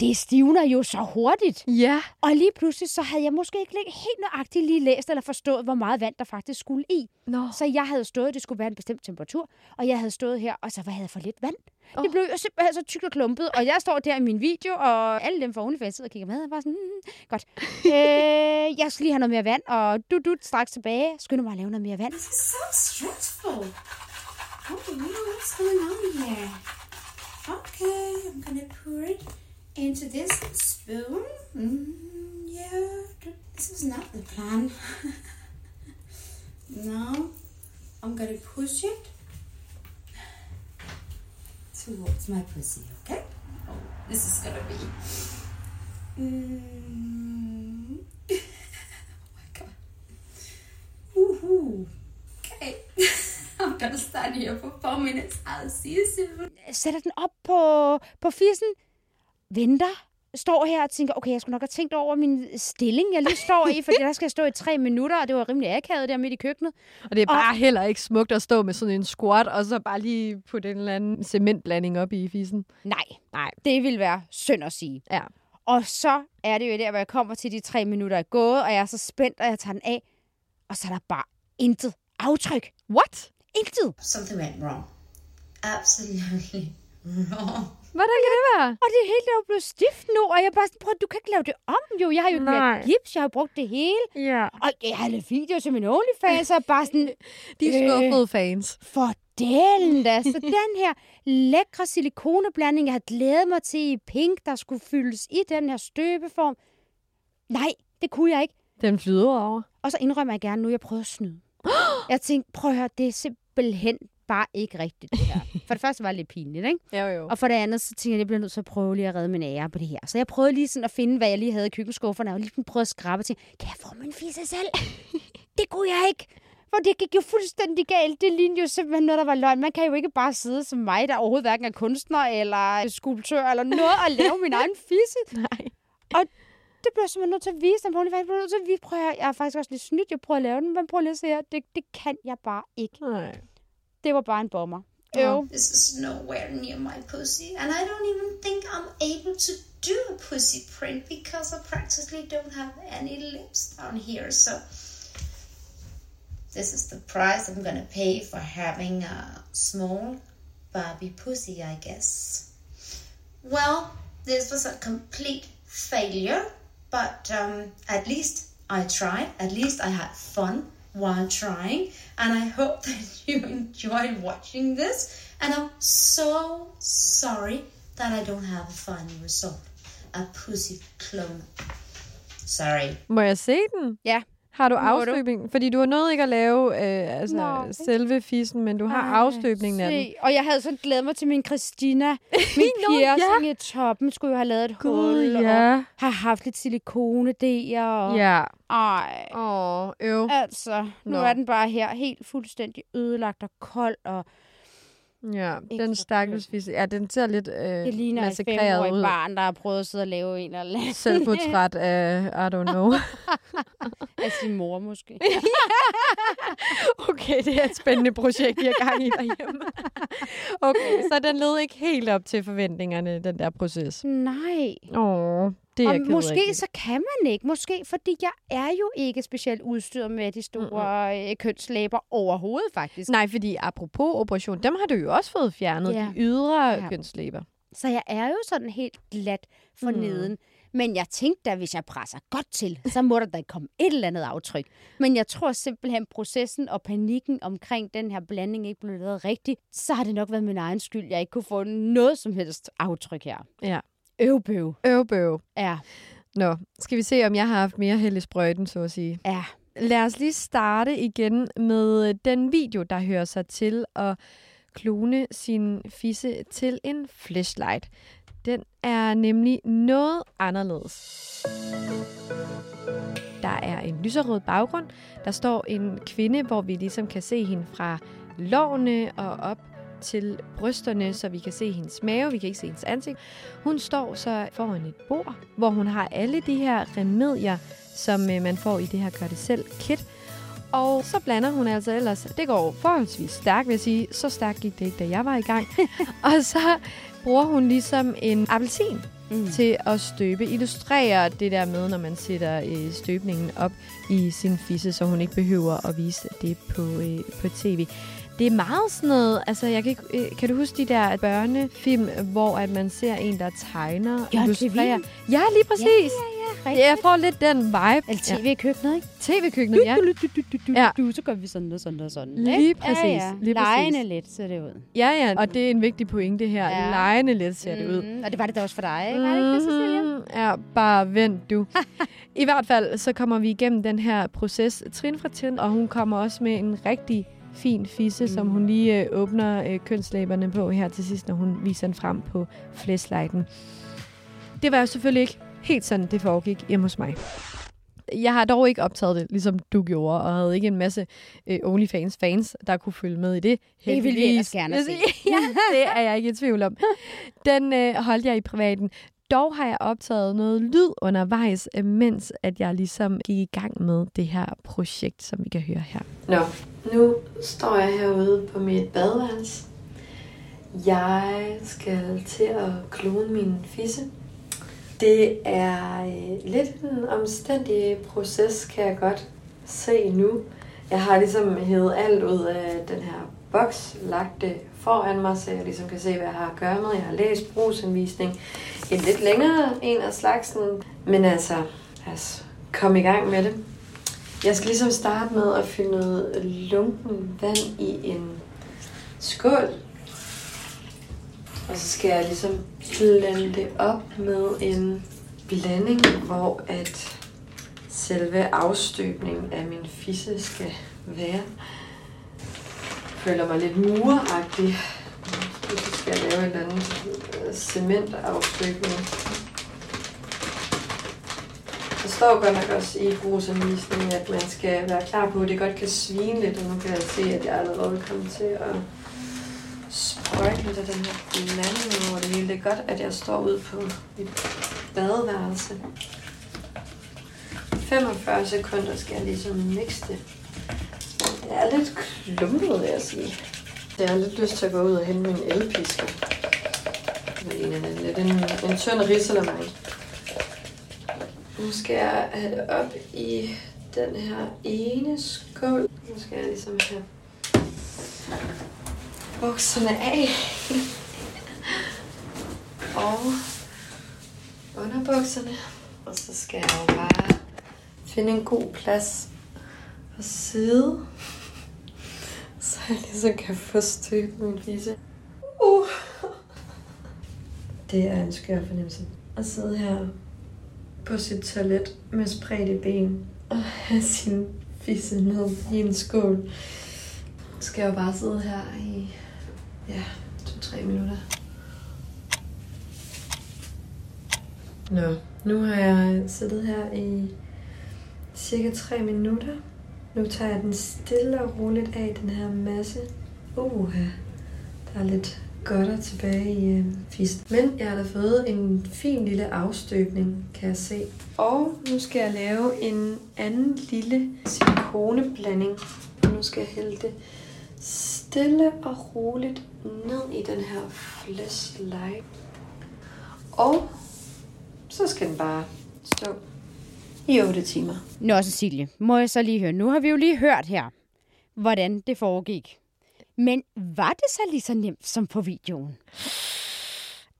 det stivner jo så hurtigt. Ja. Og lige pludselig, så havde jeg måske ikke helt nøjagtigt lige læst eller forstået, hvor meget vand der faktisk skulle i. Nå. Så jeg havde stået, det skulle være en bestemt temperatur, og jeg havde stået her, og så var jeg for lidt vand. Oh. Det blev jo simpelthen så tykt og klumpet, og jeg står der i min video, og alle dem fra OnlyFans sidder og kigger med, og bare sådan, mm, godt. [laughs] øh, jeg skal lige have noget mere vand, og du, du straks tilbage. Skynd mig at lave noget mere vand. This is so stressful. Okay, what's going on here? Okay, I'm gonna pour it into this spoon. Mm, yeah, this is not the plan. [laughs] now I'm gonna push it towards my pussy, okay? Oh, this is gonna be. Mm. [laughs] oh my god. Woohoo. Okay. [laughs] I'm gonna stand here for four minutes. I'll see you soon. Sætter den op på, på fissen, venter, står her og tænker, okay, jeg skulle nok have tænkt over min stilling, jeg lige står i, for [laughs] der skal jeg stå i tre minutter, og det var rimelig akavet der midt i køkkenet. Og det er bare og... heller ikke smukt at stå med sådan en squat, og så bare lige putte en eller anden cementblanding op i fissen. Nej, nej, det vil være synd at sige. Ja. Og så er det jo der, hvor jeg kommer til de tre minutter er gået, og jeg er så spændt, og jeg tager den af, og så er der bare intet aftryk. What? Intet. Something went wrong. Absolutely [laughs] wrong. Hvordan kan det være? Og det hele er jo blevet stift nu, og jeg bare sådan, prøv, du kan ikke lave det om jo. Jeg har jo ikke mere gips, jeg har brugt det hele. Ja. Og jeg har lavet videoer til min OnlyFans, og bare sådan... [laughs] De skuffede øh, fans. For delen da. Så den her lækre silikoneblanding, jeg har glædet mig til i pink, der skulle fyldes i den her støbeform. Nej, det kunne jeg ikke. Den flyder over. Og så indrømmer jeg gerne nu, jeg prøvede at snyde. Jeg tænkte, prøv at høre, det er simpelthen bare ikke rigtigt det her. For det første var det lidt pinligt, ikke? Jo, jo. Og for det andet, så tænkte jeg, at jeg bliver nødt til at prøve lige at redde min ære på det her. Så jeg prøvede lige sådan at finde, hvad jeg lige havde i køkkenskufferne, og lige prøvede at skrabe til, kan jeg få min fisse selv? [laughs] det kunne jeg ikke. For det gik jo fuldstændig galt. Det lignede jo simpelthen noget, der var løgn. Man kan jo ikke bare sidde som mig, der overhovedet hverken er kunstner eller skulptør eller noget, og lave min [laughs] egen fisse. Nej. Og det blev jeg simpelthen nødt til at vise dem. Jeg blev nødt til at vise, prøv at høre, jeg er faktisk også lidt snydt. Jeg prøver at lave den, men prøv lige at se her. Det, det kan jeg bare ikke. Nej. Det var bare en bomber. Ja. Øv. This is nowhere near my pussy, and I don't even think I'm able to do a pussy print because I practically don't have any lips down here. So this is the price I'm gonna pay for having a small Barbie pussy, I guess. Well, this was a complete failure, but um, at least I tried. At least I had fun while trying, and I hope [laughs] that you enjoyed watching this. And I'm so sorry that I don't have a final result. A pussy clone. Sorry. Må jeg se den? Ja. Har du Må du? Fordi du har nået ikke at lave øh, altså, Nå. selve fissen, men du har Ej, afstøbningen af den. se. Og jeg havde sådan glædet mig til min Christina. [laughs] Min Nå, piercing i toppen skulle jo have lavet et Gud, hul. Og ja. har haft lidt silikone der. Og... Ja. Ej. Åh, øv. Altså, nu Nå. er den bare her helt fuldstændig ødelagt og kold, og Ja, Ikke den stakkels fisse. Ja, den ser lidt øh, det ligner et femårigt ud. barn, der har prøvet at sidde og lave en eller anden Selvportræt af, I don't know. [laughs] af sin mor måske. [laughs] okay, det er et spændende projekt, jeg har gang i derhjemme. okay, så den led ikke helt op til forventningerne, den der proces. Nej. Åh, det og måske så kan man ikke. Måske, fordi jeg er jo ikke specielt udstyret med de store mm-hmm. kønslæber overhovedet, faktisk. Nej, fordi apropos operation, dem har du jo også fået fjernet, Ja. de ydre Ja. kønslæber. Så jeg er jo sådan helt glat for Mm. neden. Men jeg tænkte da, hvis jeg presser godt til, så må der da komme et eller andet aftryk. Men jeg tror simpelthen, processen og panikken omkring den her blanding ikke blev lavet rigtigt, så har det nok været min egen skyld, jeg ikke kunne få noget som helst aftryk her. Ja. Øvbøv. Øvbøv. Ja, Nå, skal vi se, om jeg har haft mere held i sprøjten, så at sige. ja. Lad os lige starte igen med den video, der hører sig til at klone sin fisse til en flashlight. Den er nemlig noget anderledes. Der er en lyserød baggrund. Der står en kvinde, hvor vi ligesom kan se hende fra lårene og op til brysterne, så vi kan se hendes mave, vi kan ikke se hendes ansigt. Hun står så foran et bord, hvor hun har alle de her remedier, som øh, man får i det her gør det selv kit. Og så blander hun altså ellers, det går forholdsvis stærkt, vil jeg sige. Så stærkt gik det ikke, da jeg var i gang. [laughs] og så bruger hun ligesom en appelsin Mm. til at støbe. Illustrerer det der med, når man sætter øh, støbningen op i sin fisse, så hun ikke behøver at vise det på, øh, på tv. Det er meget sådan noget, altså jeg kan, ikke, øh, kan du huske de der børnefilm, hvor at man ser en, der tegner, Ja, illustrerer? Ja, lige præcis. Ja, Ja, jeg får lidt den vibe. Eller tv i køkkenet, ikke? Ja. TV-køkkenet, ja. Ja. Du, så gør vi sådan og sådan og sådan. Lige præcis, Ja, ja. lige præcis. Lejende lidt ser det ud. Ja, ja, og det er en vigtig pointe her. Ja. Ja. Lejende lidt ser det ud. Mm, og det var det da også for dig, ikke? Var det ikke det, Cecilia? Mhm, Ja, bare vent du. I hvert fald, så kommer vi igennem den her proces trin for trin, og hun kommer også med en rigtig fin fisse, som hun lige øh, åbner øh, kønslæberne på her til sidst, når hun viser den frem på flashlighten. Det var jo selvfølgelig ikke helt sådan, det foregik hjemme hos mig. Jeg har dog ikke optaget det, ligesom du gjorde, og havde ikke en masse øh, OnlyFans-fans, der kunne følge med i det. Det vil vi ellers gerne se. [laughs] ja, det er jeg ikke i tvivl om. Den øh, holdt jeg i privaten. Dog har jeg optaget noget lyd undervejs, øh, mens at jeg ligesom gik i gang med det her projekt, som vi kan høre her. Nå, nu står jeg herude på mit badeværelse. Jeg skal til at klone min fisse. Det er øh, lidt en omstændig proces, kan jeg godt se nu. Jeg har ligesom hævet alt ud af den her boks, lagt det foran mig, så jeg ligesom kan se, hvad jeg har at gøre med. Jeg har læst brugsanvisning. En lidt længere en af slagsen. Men altså, lad os komme i gang med det. Jeg skal ligesom starte med at fylde noget lunken vand i en skål. Og så skal jeg ligesom blande det op med en blanding, hvor at selve afstøbningen af min fisse skal være. Jeg føler mig lidt muragtig. Skal jeg lave et eller andet øh. Der står godt nok også i brugsanvisningen, at man skal være klar på, at det godt kan svine lidt, og nu kan jeg se, at jeg allerede kommer til at sprøjte lidt af den her blanding over det hele. Det er godt, at jeg står ude på mit badeværelse. 45 sekunder skal jeg ligesom mixe det. Det er lidt klumpet, vil jeg sige. Jeg har lidt lyst til at gå ud og hente min elpisker. Det er en, en, en, en tynd risalamande. Nu skal jeg have det op i den her ene skål. Nu skal jeg ligesom have bukserne af. [laughs] og underbukserne. Og så skal jeg jo bare finde en god plads at sidde. [laughs] Så jeg ligesom kan få støbt min fisse. Uh. Det er en skør fornemmelse. At sidde her på sit toilet med spredte ben og have sin fisse ned i en skål. Så skal jeg bare sidde her i ja, to-tre minutter. Nå, nu har jeg siddet her i cirka 3 minutter. Nu tager jeg den stille og roligt af, den her masse. Uh, der er lidt godter tilbage i øh, fist. Men jeg har da fået en fin lille afstøbning, kan jeg se. Og nu skal jeg lave en anden lille silikoneblanding. Nu skal jeg hælde det stille og roligt ned i den her flashlight. Og så skal den bare stå i 8 timer. Nå, Cecilie, må jeg så lige høre. Nu har vi jo lige hørt her, hvordan det foregik. Men var det så lige så nemt som på videoen?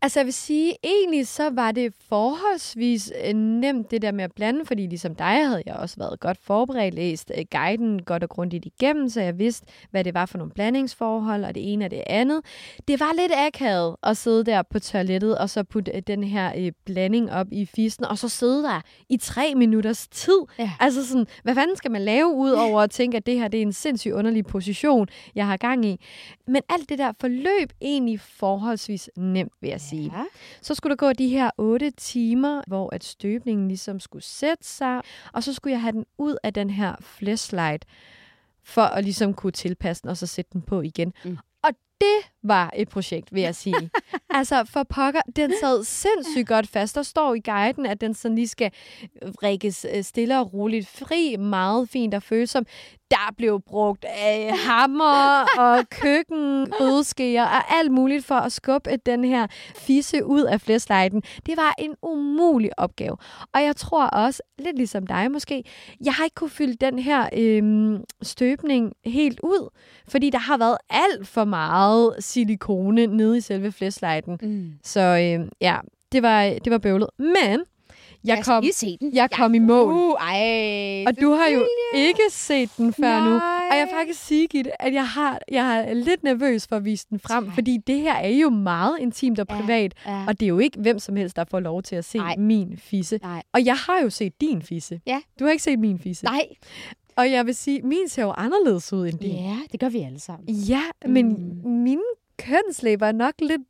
Altså jeg vil sige, egentlig så var det forholdsvis øh, nemt det der med at blande, fordi ligesom dig havde jeg også været godt forberedt, læst øh, guiden godt og grundigt igennem, så jeg vidste, hvad det var for nogle blandingsforhold, og det ene og det andet. Det var lidt akavet at sidde der på toilettet, og så putte øh, den her øh, blanding op i fisten, og så sidde der i tre minutters tid. Ja. Altså sådan, hvad fanden skal man lave ud [laughs] over at tænke, at det her det er en sindssygt underlig position, jeg har gang i. Men alt det der forløb egentlig forholdsvis nemt, vil jeg sige. Ja. Så skulle der gå de her 8 timer, hvor at støbningen ligesom skulle sætte sig, og så skulle jeg have den ud af den her flashlight, for at ligesom kunne tilpasse den, og så sætte den på igen. Mm. Og det var et projekt, vil jeg sige. [laughs] altså, for pokker, den sad sindssygt godt fast. Der står i guiden, at den sådan lige skal rækkes øh, stille og roligt fri, meget fint og følsom. Der blev brugt øh, hammer og køkken, grydeskeer og alt muligt for at skubbe den her fisse ud af flashlighten. Det var en umulig opgave. Og jeg tror også, lidt ligesom dig måske, jeg har ikke kunne fylde den her øh, støbning helt ud, fordi der har været alt for meget silikone nede i selve flashlighten. Mm. Så øh, ja, det var, det var bøvlet. Men jeg kom, den? jeg kom i mål. Uh, ej, Og du har jo ikke set den før nu. Nej. Og jeg vil faktisk sige, Gitte, at jeg, har, jeg er lidt nervøs for at vise den frem, Tak. fordi det her er jo meget intimt og Ja, privat. ja. Og det er jo ikke hvem som helst, der får lov til at se Nej. min fisse. Nej. Og jeg har jo set din fisse. Ja. Du har ikke set min fisse. Nej. Og jeg vil sige, min ser jo anderledes ud end din. Ja, det gør vi alle sammen. Ja, men mm. mine kønslæber er nok lidt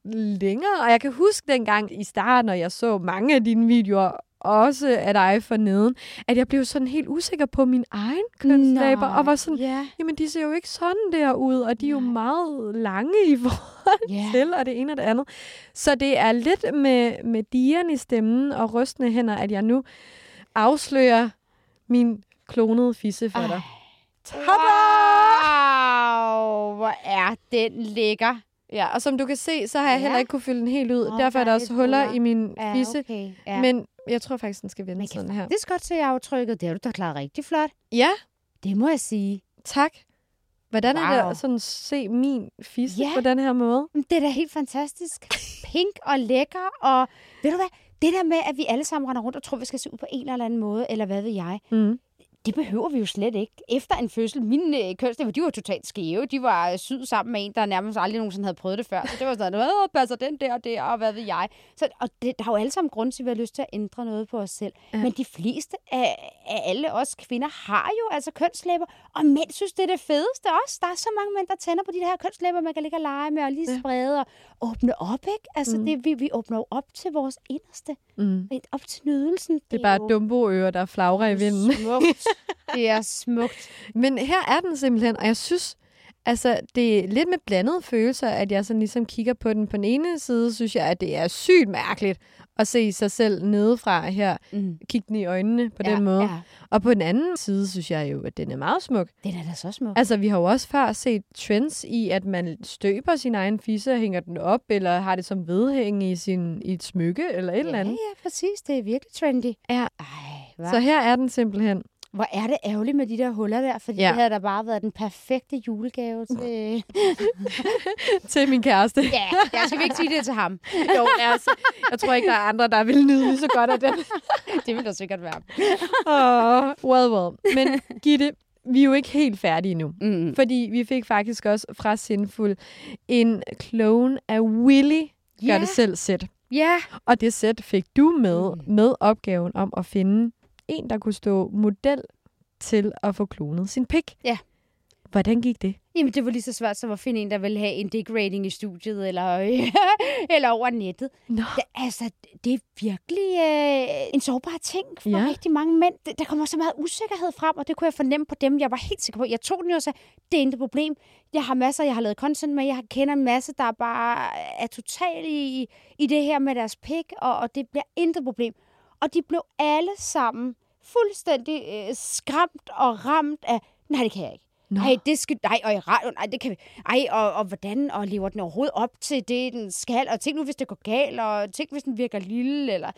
længere, og jeg kan huske dengang i starten, når jeg så mange af dine videoer, også af dig for neden, at jeg blev sådan helt usikker på min egen kønslæber, og var sådan, Ja. jamen de ser jo ikke sådan der ud, og de er jo meget lange i [laughs] forhold Ja. til, og det ene og det andet. Så det er lidt med, med dieren i stemmen og rystende hænder, at jeg nu afslører min klonede fisse for dig. Wow, hvor er den lækker. Ja, og som du kan se, så har jeg Ja. heller ikke kunne fylde den helt ud. Nå, Derfor er der der er også huller huller. i min Ja, fisse. okay. Ja. Men jeg tror faktisk, den skal vende Man sådan her. Det skal godt se aftrykket. Det har du da klaret rigtig flot. Ja, Det må jeg sige. tak. Hvordan er det Wow. at sådan se min fisse Ja. på den her måde? Det er da helt fantastisk. Pink og lækker. Og ved du hvad? Det der med, at vi alle sammen render rundt og tror, vi skal se ud på en eller anden måde, eller hvad ved jeg. Mm. Det behøver vi jo slet ikke. Efter en fødsel, mine øh, kønslæber, de var totalt skæve. De var øh, syet sammen med en, der nærmest aldrig nogensinde havde prøvet det før. Så det var sådan, hvad passer den der og der, og hvad ved jeg. Så, og det, der er jo alle sammen grund til, at vi har lyst til at ændre noget på os selv. Ja. Men de fleste af, af alle os kvinder har jo altså kønslæber, og mænd synes, det er det fedeste også. Der er så mange mænd, der tænder på de her kønslæber, man kan ligge og lege med, og lige Ja. sprede og åbne op, ikke? Altså, mm. det, vi, vi åbner jo op til vores inderste. Mm. Op til nydelsen. Det er bare jo Dumbo-ører, der flagrer i vinden. Smukt. [laughs] Det er smukt. Men her er den simpelthen, og jeg synes, altså, det er lidt med blandede følelser, at jeg sådan ligesom kigger på den. På den ene side synes jeg, at det er sygt mærkeligt at se sig selv nedefra her, Mm. kigge den i øjnene på Ja, den måde. ja. Og på den anden side synes jeg jo, at den er meget smuk. Den er da så smuk. Altså, vi har jo også før set trends i, at man støber sin egen fisse og hænger den op, eller har det som vedhæng i, sin, i et smykke, eller et eller ja, andet. ja, præcis. Det er virkelig trendy. Ja. Ej, hva? Så her er den simpelthen. Hvor er det ærgerligt med de der huller der, fordi Ja. det havde da bare været den perfekte julegave til... [laughs] til min kæreste. ja, jeg skal ikke sige det til ham. jo, altså, jeg tror ikke, der er andre, der vil nyde lige så godt af den. [laughs] Det vil der sikkert være. Oh, well, well. Men Gitte, vi er jo ikke helt færdige nu. Mm. Fordi vi fik faktisk også fra Sindful en clone af Willy gør Ja. det selv sæt. Ja, Og det sæt fik du med, med opgaven om at finde en, der kunne stå model til at få klonet sin pik. Ja. Hvordan gik det? Jamen, det var lige så svært som at finde en, der ville have en dick rating i studiet, eller, [laughs] eller over nettet. Nå. Det, altså, det er virkelig øh, en sårbar ting for Ja. ja. rigtig mange mænd. Der kommer så meget usikkerhed frem, og det kunne jeg fornemme på dem. Jeg var helt sikker på, jeg tog den jo og sagde, det er intet problem. Jeg har masser, jeg har lavet content med, jeg kender en masse, der bare er totalt i, i det her med deres pik, og, og det bliver intet problem. Og de blev alle sammen fuldstændig øh, skræmt og ramt af, nej, det kan jeg ikke. Nå. Nej, det skal, nej, og i radio, nej, det kan vi. Ej, og, og hvordan, og lever den overhovedet op til det, den skal, og tænk nu, hvis det går galt, og tænk, hvis den virker lille, eller...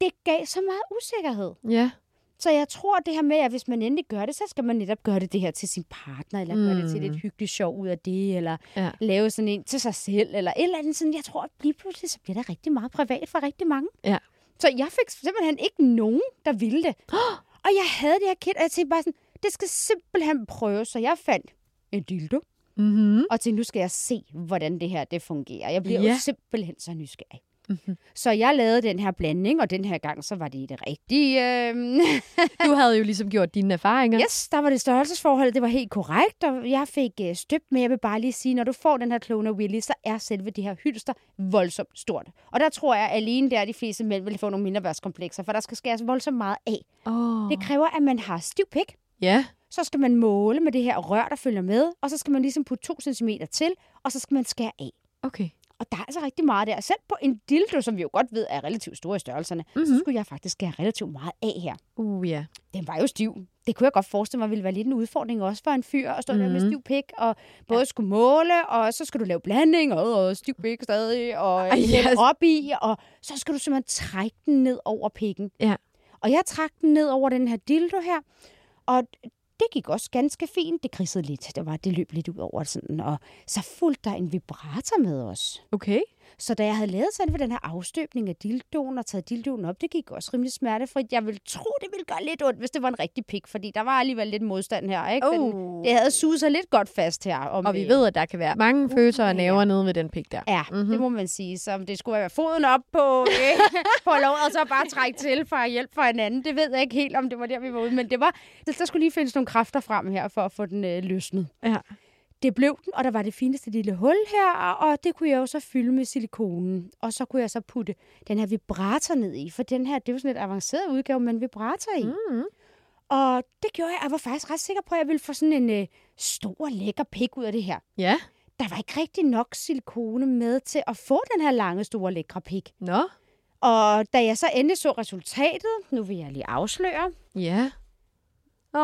Det gav så meget usikkerhed. Ja. Så jeg tror, det her med, at hvis man endelig gør det, så skal man netop gøre det, det her til sin partner, eller mm. gøre det til lidt hyggeligt sjov ud af det, eller Ja. ja. lave sådan en til sig selv, eller et eller andet sådan. Jeg tror, at lige pludselig, så bliver der rigtig meget privat for rigtig mange. Ja. Så jeg fik simpelthen ikke nogen, der ville det. [gasps] Og jeg havde det her kit, og jeg tænkte bare sådan, det skal simpelthen prøves. Så jeg fandt en dildo, Mm-hmm. og tænkte, nu skal jeg se, hvordan det her det fungerer. Jeg bliver Ja. jo simpelthen så nysgerrig. Mm-hmm. Så jeg lavede den her blanding, og den her gang, så var det det rigtige. Øh... [laughs] Du havde jo ligesom gjort dine erfaringer. Yes, der var det størrelsesforholdet, det var helt korrekt, og jeg fik øh, støbt, men jeg vil bare lige sige, når du får den her clone Willy, så er selve det her hylster voldsomt stort. Og der tror jeg alene der, de fleste mænd vil få nogle mindreværdskomplekser, for der skal skæres voldsomt meget af. Oh. Det kræver, at man har stiv pik, Ja. så skal man måle med det her rør, der følger med, og så skal man ligesom putte 2 cm til, og så skal man skære af. Okay. Og der er altså rigtig meget der. Selv på en dildo, som vi jo godt ved er relativt store i størrelserne, mm-hmm. så skulle jeg faktisk skære relativt meget af her. Uh, ja. Den var jo stiv. Det kunne jeg godt forestille mig ville være lidt en udfordring også for en fyr at stå mm-hmm. der med Mhm. stiv pik, og både ja. skulle måle, og så skal du lave blanding, og, og stiv pik stadig, og hælde yes. op i, og så skal du simpelthen trække den ned over pikken. Ja. Og jeg trak den ned over den her dildo her, og det gik også ganske fint. Det krisede lidt. Det, var, det løb lidt ud over sådan. Og så fulgte der en vibrator med os. Okay. Så da jeg havde lavet sådan ved den her afstøbning af dildoen og taget dildoen op, det gik også rimelig smertefrit. Jeg ville tro, det ville gøre lidt ondt, hvis det var en rigtig pik, fordi der var alligevel lidt modstand her. Ikke? Den, Oh. det havde suget sig lidt godt fast her. Om Og vi ved, at der kan være mange følelser og nerver nede ved den pik der. Ja, mm-hmm. det må man sige. Så om det skulle være foden op på, øh, [laughs] på låret, og så bare trække til for at hjælpe for hinanden. Det ved jeg ikke helt, om det var der, vi var ude. Men det var, der skulle lige findes nogle kræfter frem her, for at få den øh, løsnet. Ja. Det blev den, og der var det fineste lille hul her, og det kunne jeg jo så fylde med silikonen. Og så kunne jeg så putte den her vibrator ned i, for den her, det er jo sådan et avanceret udgave med en vibrator i. Mm. Og det gjorde jeg, jeg var faktisk ret sikker på, at jeg ville få sådan en øh, stor, lækker pik ud af det her. Ja. Der var ikke rigtig nok silikone med til at få den her lange, store, lækre pik. Nå. Og da jeg så endelig så resultatet, nu vil jeg lige afsløre, Ja. Så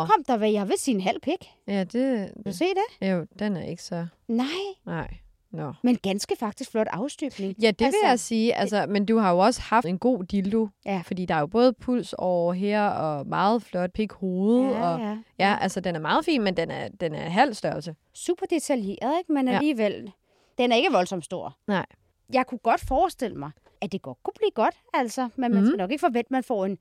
Åh. kom der, hvad jeg vil sige, en halv pik. Ja, det... Kan du se det? Jo, den er ikke så... Nej, Nej. Nå. men ganske faktisk flot afstøbning. Ja, det vil Altså, jeg sige. Altså, men du har jo også haft en god dildo. Ja. Fordi der er jo både puls over her, og meget flot pik hoved. Ja, og, ja. ja, altså den er meget fin, men den er, den er halv størrelse. super detaljeret, ikke? men Ja. alligevel, den er ikke voldsomt stor. Nej. Jeg kunne godt forestille mig, at det godt kunne blive godt, altså. Men man Mhm. skal nok ikke forvente, at man får en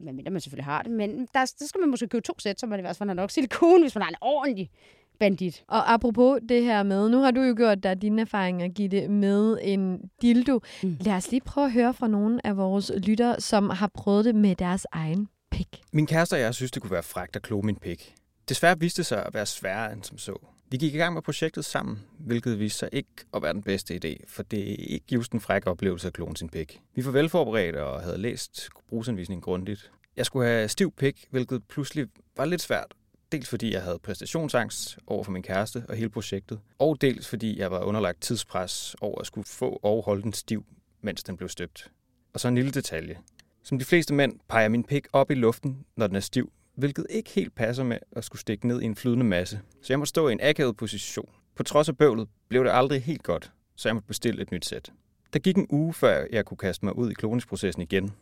medmindre man selvfølgelig har det, men der, der skal man måske købe to sæt, så man i hvert fald har nok silikone, hvis man har en ordentlig bandit. Og apropos det her med, nu har du jo gjort dig dine erfaringer, Gitte, med en dildo. Mm. Lad os lige prøve at høre fra nogle af vores lyttere, som har prøvet det med deres egen pik. Min kæreste og jeg synes, det kunne være frækt at kloge min pik. Desværre viste det sig at være sværere end som så. Vi gik i gang med projektet sammen, hvilket viste sig ikke at være den bedste idé, for det er ikke just en fræk oplevelse at klone sin pik. Vi var velforberedte og havde læst brugsanvisningen grundigt. Jeg skulle have stiv pik, hvilket pludselig var lidt svært. Dels fordi jeg havde præstationsangst over for min kæreste og hele projektet, og dels fordi jeg var underlagt tidspres over at skulle få og holde den stiv, mens den blev støbt. Og så en lille detalje. Som de fleste mænd peger min pik op i luften, når den er stiv, hvilket ikke helt passer med at skulle stikke ned i en flydende masse. Så jeg må stå i en akavet position. På trods af bøvlet blev det aldrig helt godt, så jeg måtte bestille et nyt sæt. Der gik en uge, før jeg kunne kaste mig ud i kloningsprocessen igen.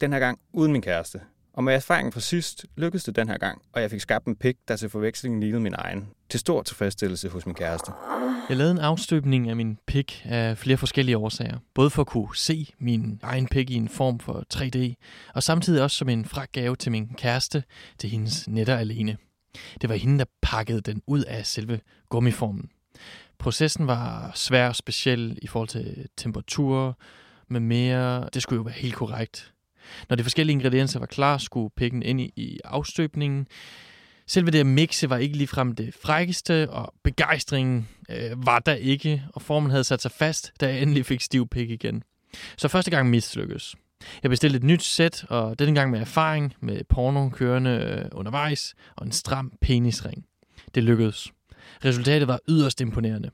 Den her gang uden min kæreste. Og med erfaringen fra sidst lykkedes det den her gang, og jeg fik skabt en pik, der til forveksling lignede min egen. Til stor tilfredsstillelse hos min kæreste. Jeg lavede en afstøbning af min pik af flere forskellige årsager. Både for at kunne se min egen pik i en form for 3D, og samtidig også som en fragtgave til min kæreste til hendes netter alene. Det var hende, der pakkede den ud af selve gummiformen. Processen var svær og speciel i forhold til temperatur med mere. Det skulle jo være helt korrekt. Når de forskellige ingredienser var klar, skulle pikken ind i, i afstøbningen. Selve det at mixe var ikke ligefrem det frækkeste, og begejstringen øh, var der ikke, og formen havde sat sig fast, da jeg endelig fik stiv pik igen. Så første gang mislykkedes. Jeg bestilte et nyt sæt, og denne gang med erfaring, med porno kørende øh, undervejs, og en stram penisring. Det lykkedes. Resultatet var yderst imponerende.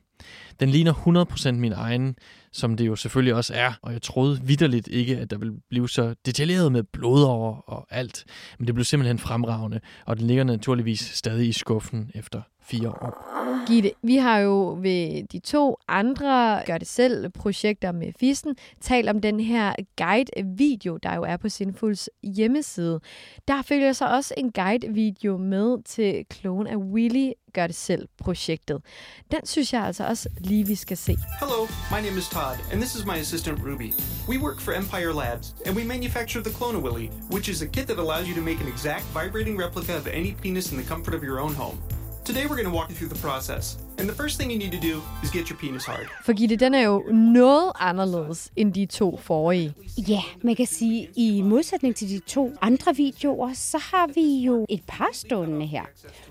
Den ligner 100% min egen, som det jo selvfølgelig også er, og jeg troede vidderligt ikke, at der ville blive så detaljeret med blod over og alt, men det blev simpelthen fremragende, og den ligger naturligvis stadig i skuffen efter fire år. Gitte, vi har jo ved de to andre gør-det-selv-projekter med Fissen talt om den her guide-video, der jo er på Sinfuls hjemmeside. Der følger så også en guide-video med til Clone af Willy gør-det-selv-projektet. Den synes jeg altså også lige, vi skal se. Hello, my name is Todd, and this is my assistant Ruby. We work for Empire Labs, and we manufacture the Clone Willy, which is a kit that allows you to make an exact vibrating replica of any penis in the comfort of your own home. Today we're going to walk you through the process. And the first thing you need to do is get your penis hard. For Gitte, den er jo noget anderledes end de to forrige. Ja, man kan sige, i modsætning til de to andre videoer, så har vi jo et par stående her.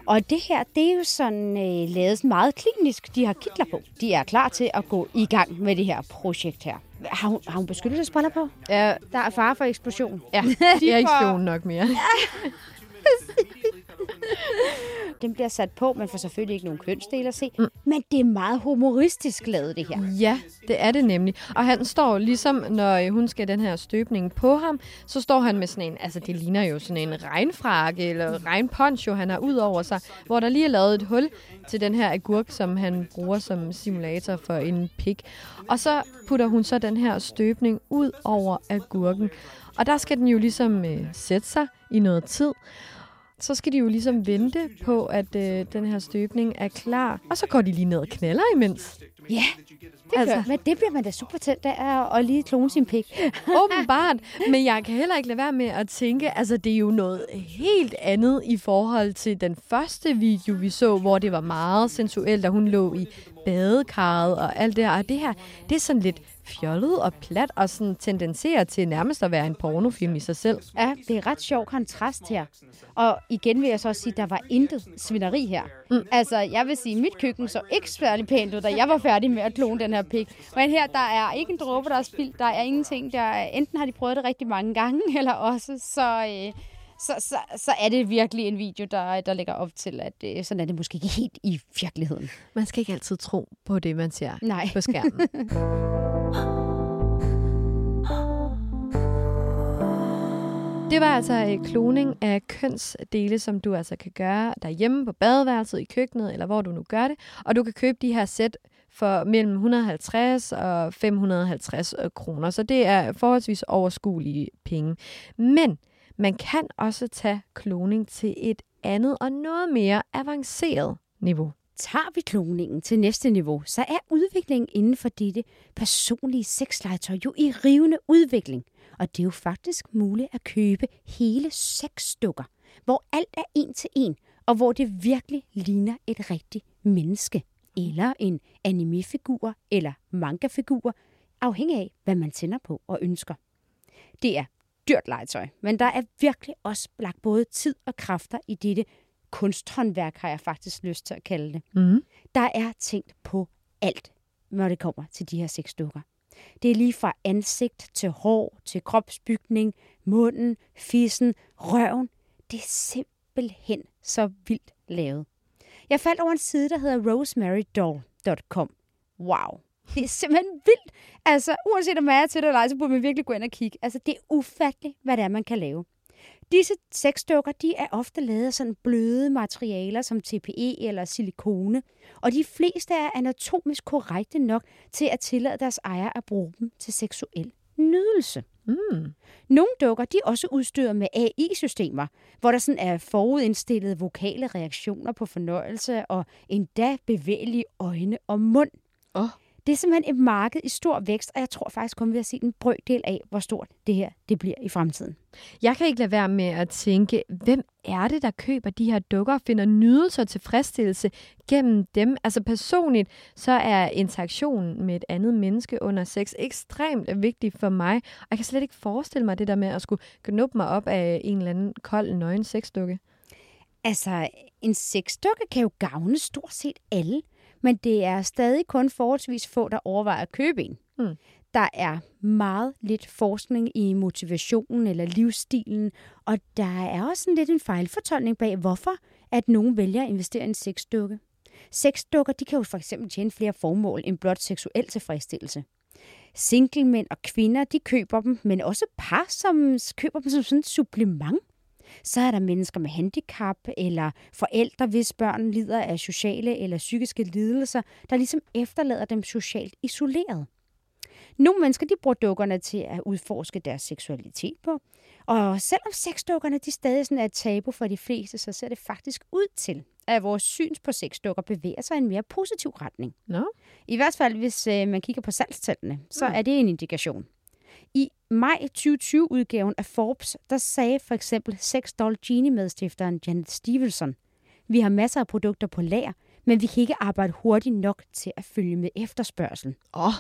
Og det her, det er jo sådan øh, lavet meget klinisk. De har kitler på. De er klar til at gå i gang med det her projekt her. Har hun, har hun beskyttelsesbriller på? Ja, Der er fare for eksplosion. ja [laughs] De det er ikke nok mere. [laughs] [laughs] [laughs] Den bliver sat på, man får selvfølgelig ikke nogen kønsdel at se. Mm. Men det er meget humoristisk lavet, det her. Ja, det er det nemlig. Og han står ligesom, når hun skal den her støbning på ham, så står han med sådan en, altså det ligner jo sådan en regnfrakke eller regnponcho, han har ud over sig, hvor der lige er lavet et hul til den her agurk, som han bruger som simulator for en pik. Og så putter hun så den her støbning ud over agurken. Og der skal den jo ligesom øh, sætte sig i noget tid. Så skal de jo ligesom vente på, at øh, den her støbning er klar. Og så går de lige ned og knaller imens. Ja, det altså. men det bliver man da super tændt af at lige klone sin pik. [laughs] Åbenbart. Men jeg kan heller ikke lade være med at tænke, altså det er jo noget helt andet i forhold til den første video, vi så, hvor det var meget sensuelt, da hun lå i badekarret og alt det her. Og det her, det er sådan lidt fjollet og plat og sådan tendenserer til nærmest at være en pornofilm i sig selv. Ja, det er ret sjov kontrast her. Og igen vil jeg så også sige, at der var intet svineri her. Mm. Altså, jeg vil sige, at mit køkken så ikke særlig pænt ud, da jeg var færdig med at klone den her pik. Men her, der er ikke en dråbe, der er spildt. Der er ingenting. Der er, enten har de prøvet det rigtig mange gange, [laughs] eller også så... Øh, så, så, så er det virkelig en video, der, der lægger op til, at øh, sådan er det måske ikke helt i virkeligheden. Man skal ikke altid tro på det, man ser Nej. på skærmen. [laughs] Det var altså øh, kloning af kønsdele, som du altså kan gøre derhjemme på badeværelset, i køkkenet, eller hvor du nu gør det. Og du kan købe de her sæt for mellem 150 og 550 øh, kroner, så det er forholdsvis overskuelige penge. Men man kan også tage kloning til et andet og noget mere avanceret niveau. Tager vi kloningen til næste niveau, så er udviklingen inden for dette personlige sexlegetøj jo i rivende udvikling. Og det er jo faktisk muligt at købe hele seks stykker, hvor alt er en til en, og hvor det virkelig ligner et rigtigt menneske. Eller en animefigur eller mangafigur, afhængig af, hvad man tænder på og ønsker. Det er dyrt legetøj, men der er virkelig også lagt både tid og kræfter i dette kunsthåndværk, har jeg faktisk lyst til at kalde det. Mm. Der er tænkt på alt, når det kommer til de her seks dukker. Det er lige fra ansigt til hår, til kropsbygning, munden, fissen, røven. Det er simpelthen så vildt lavet. Jeg faldt over en side, der hedder rosemarydoll.com. Wow. Det er simpelthen vildt. Altså, uanset om man er til det eller ej, så burde man virkelig gå ind og kigge. Altså, det er ufatteligt, hvad det er, man kan lave. Disse sexdukker, de er ofte lavet af sådan bløde materialer som TPE eller silikone, og de fleste er anatomisk korrekte nok til at tillade deres ejer at bruge dem til seksuel nydelse. Mm. Nogle dukker de er også udstyret med AI-systemer, hvor der sådan er forudindstillede vokale reaktioner på fornøjelse og endda bevægelige øjne og mund. Oh. Det er simpelthen et marked i stor vækst, og jeg tror faktisk kun, vi har set en brøkdel af, hvor stort det her det bliver i fremtiden. Jeg kan ikke lade være med at tænke, hvem er det, der køber de her dukker og finder nydelse og tilfredsstillelse gennem dem? Altså personligt, så er interaktionen med et andet menneske under sex ekstremt vigtig for mig. Og jeg kan slet ikke forestille mig det der med at skulle knuppe mig op af en eller anden kold, nøgen sexdukke. Altså, en sexdukke kan jo gavne stort set alle, men det er stadig kun forholdsvis få, der overvejer at købe en. Mm. Der er meget lidt forskning i motivationen eller livsstilen, og der er også en lidt en fejlfortolkning bag, hvorfor at nogen vælger at investere i en sexdukke. Sexdukker de kan jo for eksempel tjene flere formål end blot seksuel tilfredsstillelse. Singlemænd og kvinder, de køber dem, men også par, som køber dem som sådan et supplement. Så er der mennesker med handicap eller forældre, hvis børn lider af sociale eller psykiske lidelser, der ligesom efterlader dem socialt isoleret. Nogle mennesker de bruger dukkerne til at udforske deres seksualitet på. Og selvom sexdukkerne de stadig sådan er et tabu for de fleste, så ser det faktisk ud til, at vores syns på sexdukker bevæger sig i en mere positiv retning. No. I hvert fald, hvis øh, man kigger på salgstallene, så er det en indikation. I maj 2020-udgaven af Forbes, der sagde for eksempel Sex Doll Genie-medstifteren Janet Stevenson, vi har masser af produkter på lager, men vi kan ikke arbejde hurtigt nok til at følge med efterspørgselen. Oh.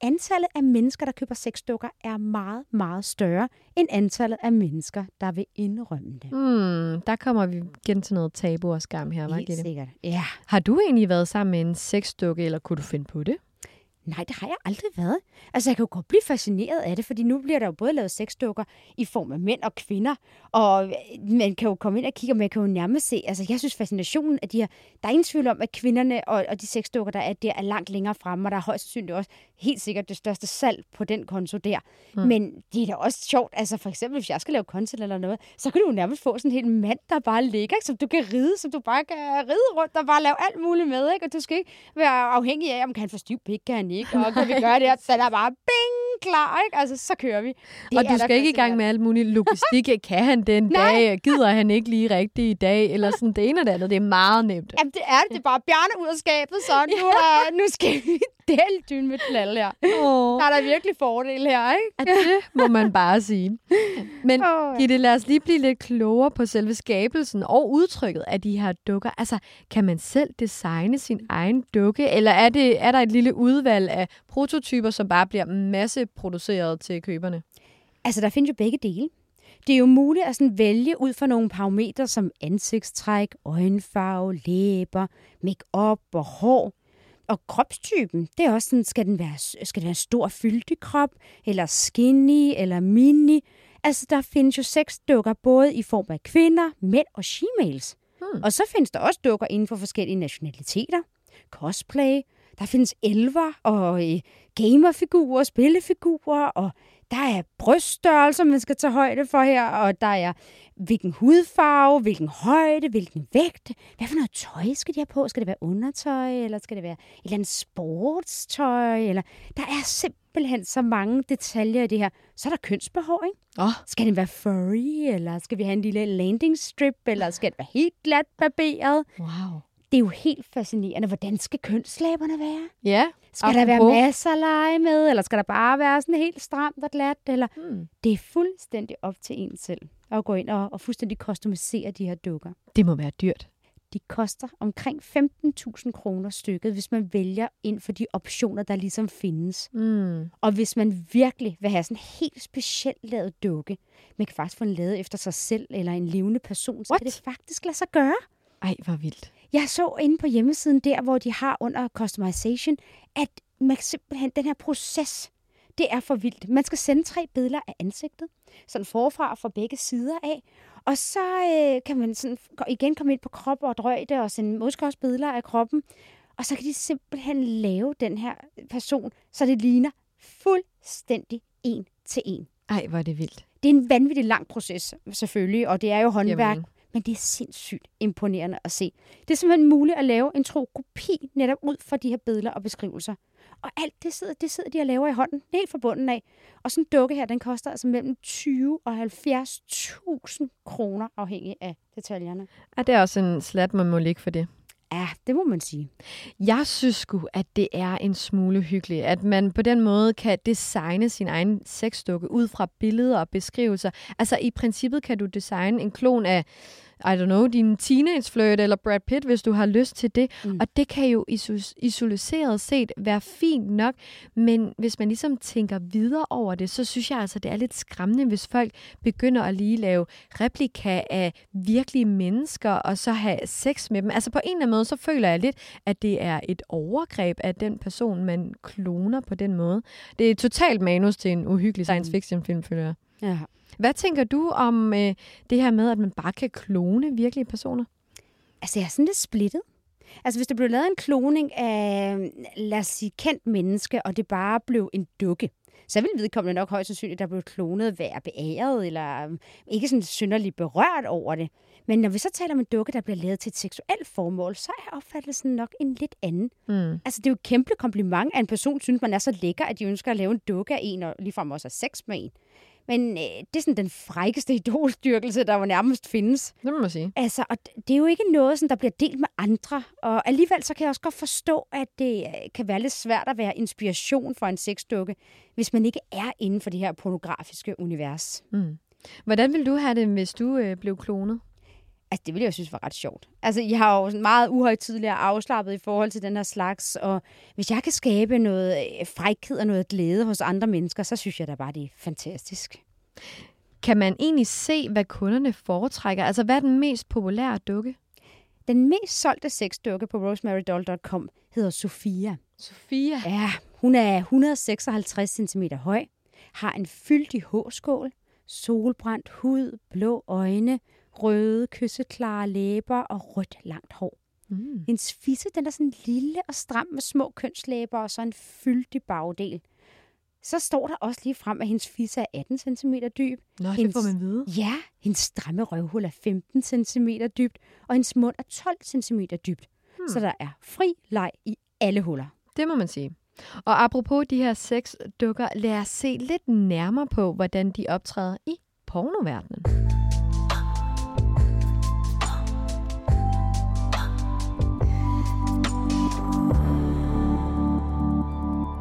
Antallet af mennesker, der køber sexdukker, er meget, meget større end antallet af mennesker, der vil indrømme det. Hmm, der kommer vi igen til noget tabu og skam her, var det? sikkert, ja. Har du egentlig været sammen med en sexdukke, eller kunne du finde på det? Nej, det har jeg aldrig været. Altså, jeg kan jo godt blive fascineret af det, fordi nu bliver der jo både lavet sexdukker i form af mænd og kvinder, og øh, man kan jo komme ind og kigge, og man kan jo nærmest se, altså jeg synes fascinationen af de her, der er ingen tvivl om, at kvinderne og, og de sexdukker, der er der, er langt længere fremme, og der er højst sandsynligt også helt sikkert det største salg på den konto der. Mm. Men det er da også sjovt, altså for eksempel, hvis jeg skal lave content eller noget, så kan du jo nærmest få sådan en hel mand, der bare ligger, ikke? som du kan ride, som du bare kan ride rundt og bare lave alt muligt med, ikke? og du skal ikke være afhængig af, om kan han få stiv pik, kan han ikke, og kan vi gøre det her, så der er bare bing, klar, ikke? Altså, så kører vi. Det og du skal ikke i gang med alt muligt logistik. [laughs] kan han den dag? Gider han ikke lige rigtigt i dag? Eller sådan det ene og det andet. Det er meget nemt. Jamen, det er det. Det er bare Bjarne ud af skabet, så nu, [laughs] er, nu skal vi dele dyn med knald her. Oh. Der er der virkelig fordel her, ikke? At det må man bare sige. Men Åh, ja. Gitte, lad os lige blive lidt klogere på selve skabelsen og udtrykket af de her dukker. Altså, kan man selv designe sin egen dukke, eller er, det, er der et lille udvalg af prototyper, som bare bliver masseproduceret til køberne? Altså, der findes jo begge dele. Det er jo muligt at sådan vælge ud fra nogle parametre som ansigtstræk, øjenfarve, læber, makeup og hår. Og kropstypen, det er også sådan, skal den være, skal den være stor fyldig krop, eller skinny, eller mini. Altså, der findes jo seks dukker både i form af kvinder, mænd og she-males. Hmm. Og så findes der også dukker inden for forskellige nationaliteter, cosplay, der findes elver og øh, gamerfigurer, spillefigurer, og der er bryststørrelser, man skal tage højde for her, og der er hvilken hudfarve, hvilken højde, hvilken vægt. Hvad for noget tøj skal de have på? Skal det være undertøj, eller skal det være et eller andet sportstøj? Eller... Der er simpelthen så mange detaljer i det her. Så er der kønsbehov, ikke? Oh. Skal den være furry, eller skal vi have en lille landing strip, eller skal det være helt glat barberet? Wow. Det er jo helt fascinerende. Hvordan skal kønslæberne være? Ja. Skal der være masser at lege med, eller skal der bare være sådan helt stramt og glat? Eller? Hmm. Det er fuldstændig op til en selv at gå ind og, og fuldstændig customisere de her dukker. Det må være dyrt. De koster omkring 15.000 kroner stykket, hvis man vælger ind for de optioner, der ligesom findes. Mm. Og hvis man virkelig vil have sådan en helt specielt lavet dukke, man kan faktisk få den lavet efter sig selv eller en levende person, så What? kan det faktisk lade sig gøre. Ej, hvor vildt. Jeg så inde på hjemmesiden der, hvor de har under customization, at man simpelthen den her proces, det er for vildt. Man skal sende tre billeder af ansigtet, sådan forfra og fra begge sider af, og så øh, kan man sådan igen komme ind på krop og drøjde og sende måske også billeder af kroppen, og så kan de simpelthen lave den her person, så det ligner fuldstændig en til en. Ej, hvor er det vildt. Det er en vanvittig lang proces, selvfølgelig, og det er jo håndværk, Jamen. Men det er sindssygt imponerende at se. Det er simpelthen muligt at lave en tro kopi netop ud fra de her billeder og beskrivelser. Og alt det sidder, det sidder de og laver i hånden, helt fra bunden af. Og sådan en dukke her, den koster altså mellem 20 og 70.000 kroner, afhængig af detaljerne. Ja, det er også en slat, man må ligge for det. Ja, det må man sige. Jeg synes sgu, at det er en smule hyggeligt, at man på den måde kan designe sin egen sexdukke ud fra billeder og beskrivelser. Altså i princippet kan du designe en klon af, I don't know, din teenageflirt eller Brad Pitt, hvis du har lyst til det. Mm. Og det kan jo iso- isoleret set være fint nok, men hvis man ligesom tænker videre over det, så synes jeg altså, det er lidt skræmmende, hvis folk begynder at lige lave replika af virkelige mennesker, og så have sex med dem. Altså på en eller anden måde, så føler jeg lidt, at det er et overgreb af den person, man kloner på den måde. Det er totalt manus til en uhyggelig science fiction film, føler jeg. Ja. Hvad tænker du om øh, det her med, at man bare kan klone virkelige personer? Altså, jeg er sådan lidt splittet. Altså, hvis der blev lavet en kloning af, lad os sige, kendt menneske, og det bare blev en dukke, så ville vedkommende nok højst sandsynligt, der blev klonet, være beæret, eller øhm, ikke sådan synderligt berørt over det. Men når vi så taler om en dukke, der bliver lavet til et seksuelt formål, så er opfattelsen nok en lidt anden. Mm. Altså, det er jo et kæmpe kompliment, at en person synes, man er så lækker, at de ønsker at lave en dukke af en, og ligefrem også have sex med en. Men øh, det er sådan den frækkeste idolstyrkelse, der jo nærmest findes. Det må man sige. Altså, og det er jo ikke noget, som der bliver delt med andre. Og alligevel så kan jeg også godt forstå, at det øh, kan være lidt svært at være inspiration for en sexdukke, hvis man ikke er inden for det her pornografiske univers. Mm. Hvordan vil du have det, hvis du øh, blev klonet? Altså, det ville jeg jo synes var ret sjovt. Altså, jeg har jo sådan meget uhøjtidligt og afslappet i forhold til den her slags, og hvis jeg kan skabe noget øh, frækhed og noget glæde hos andre mennesker, så synes jeg da bare, det er fantastisk. Kan man egentlig se, hvad kunderne foretrækker? Altså, hvad er den mest populære dukke? Den mest solgte sexdukke på rosemarydoll.com hedder Sofia. Sofia? Ja, hun er 156 cm høj, har en fyldig hårskål, solbrændt hud, blå øjne, røde, kysseklare læber og rødt langt hår. Mm. Hendes fisse, den er sådan lille og stram med små kønslæber og så en fyldig bagdel. Så står der også lige frem, at hendes fisse er 18 cm dyb. Nå, det hendes, får man vide. Ja, hendes stramme røvhul er 15 cm dybt, og hendes mund er 12 cm dybt. Hmm. Så der er fri leg i alle huller. Det må man sige. Og apropos de her seks dukker, lad os se lidt nærmere på, hvordan de optræder i pornoverdenen.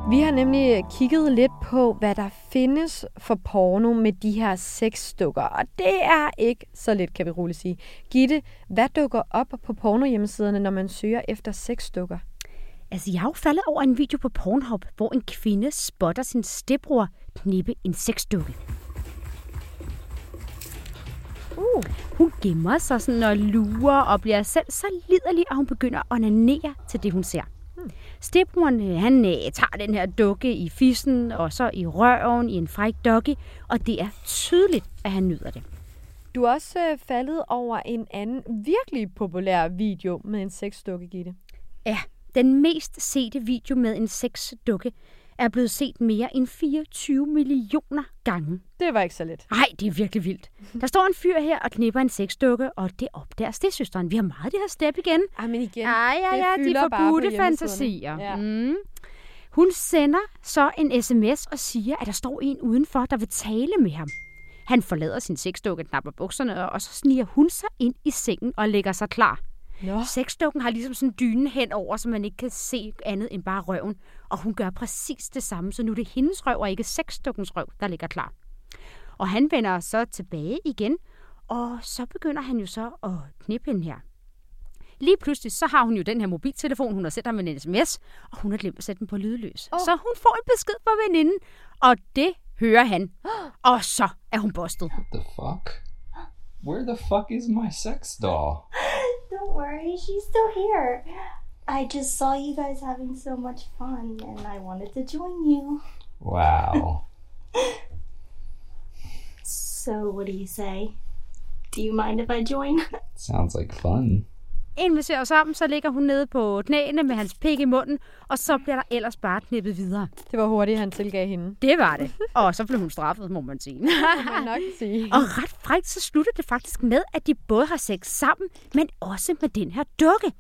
Vi har nemlig kigget lidt på, hvad der findes for porno med de her sexdukker, og det er ikke så let, kan vi roligt sige. Gitte, hvad dukker op på pornohjemmesiderne, når man søger efter sexdukker? Altså, jeg har jo faldet over en video på Pornhub, hvor en kvinde spotter sin stepbror knippe en sexdukke. Uh. Hun gemmer sig sådan og lurer og bliver selv så liderlig, at hun begynder at onanere til det, hun ser. Stebroren, øh, han øh, tager den her dukke i fissen og så i røven i en fræk doggy, og det er tydeligt, at han nyder det. Du er også øh, faldet over en anden virkelig populær video med en sexdukke, Gitte. Ja, den mest sete video med en sexdukke er blevet set mere end 24 millioner gange. Det var ikke så let. Nej, det er virkelig vildt. [laughs] Der står en fyr her og knipper en sexdukke, og det opdager stedsøsteren. Vi har meget det her step igen. Ej, men igen. Ja, ja, ja, de forbudte fantasier. Ja. Mm. Hun sender så en sms og siger, at der står en udenfor, der vil tale med ham. Han forlader sin sexdukke, knapper bukserne, og så sniger hun sig ind i sengen og lægger sig klar. Nå. Sexdukken har ligesom sådan en dyne hen over, så man ikke kan se andet end bare røven. Og hun gør præcis det samme, så nu er det hendes røv og ikke sexdukkens røv, der ligger klar. Og han vender så tilbage igen, og så begynder han jo så at knippe hende her. Lige pludselig, så har hun jo den her mobiltelefon, hun har sendt ham en sms, og hun har glemt at sætte den på lydløs. Oh. Så hun får en besked fra veninden, og det hører han. [gasps] Og så er hun bustet. The fuck? Where the fuck is my sex doll? [gasps] Don't worry, she's still here. I just saw you guys having so much fun and I wanted to join you. Wow. [laughs] So, what do you say? Do you mind if I join? [laughs] Sounds like fun. Inden vi ser os sammen, så ligger hun nede på knæene med hans pik i munden, og så bliver der ellers bare knippet videre. Det var hurtigt, han tilgav hende. Det var det. Og så blev hun straffet, må man sige. må man nok sige. [laughs] Og ret frækt, så slutter det faktisk med, at de både har sex sammen, men også med den her dukke.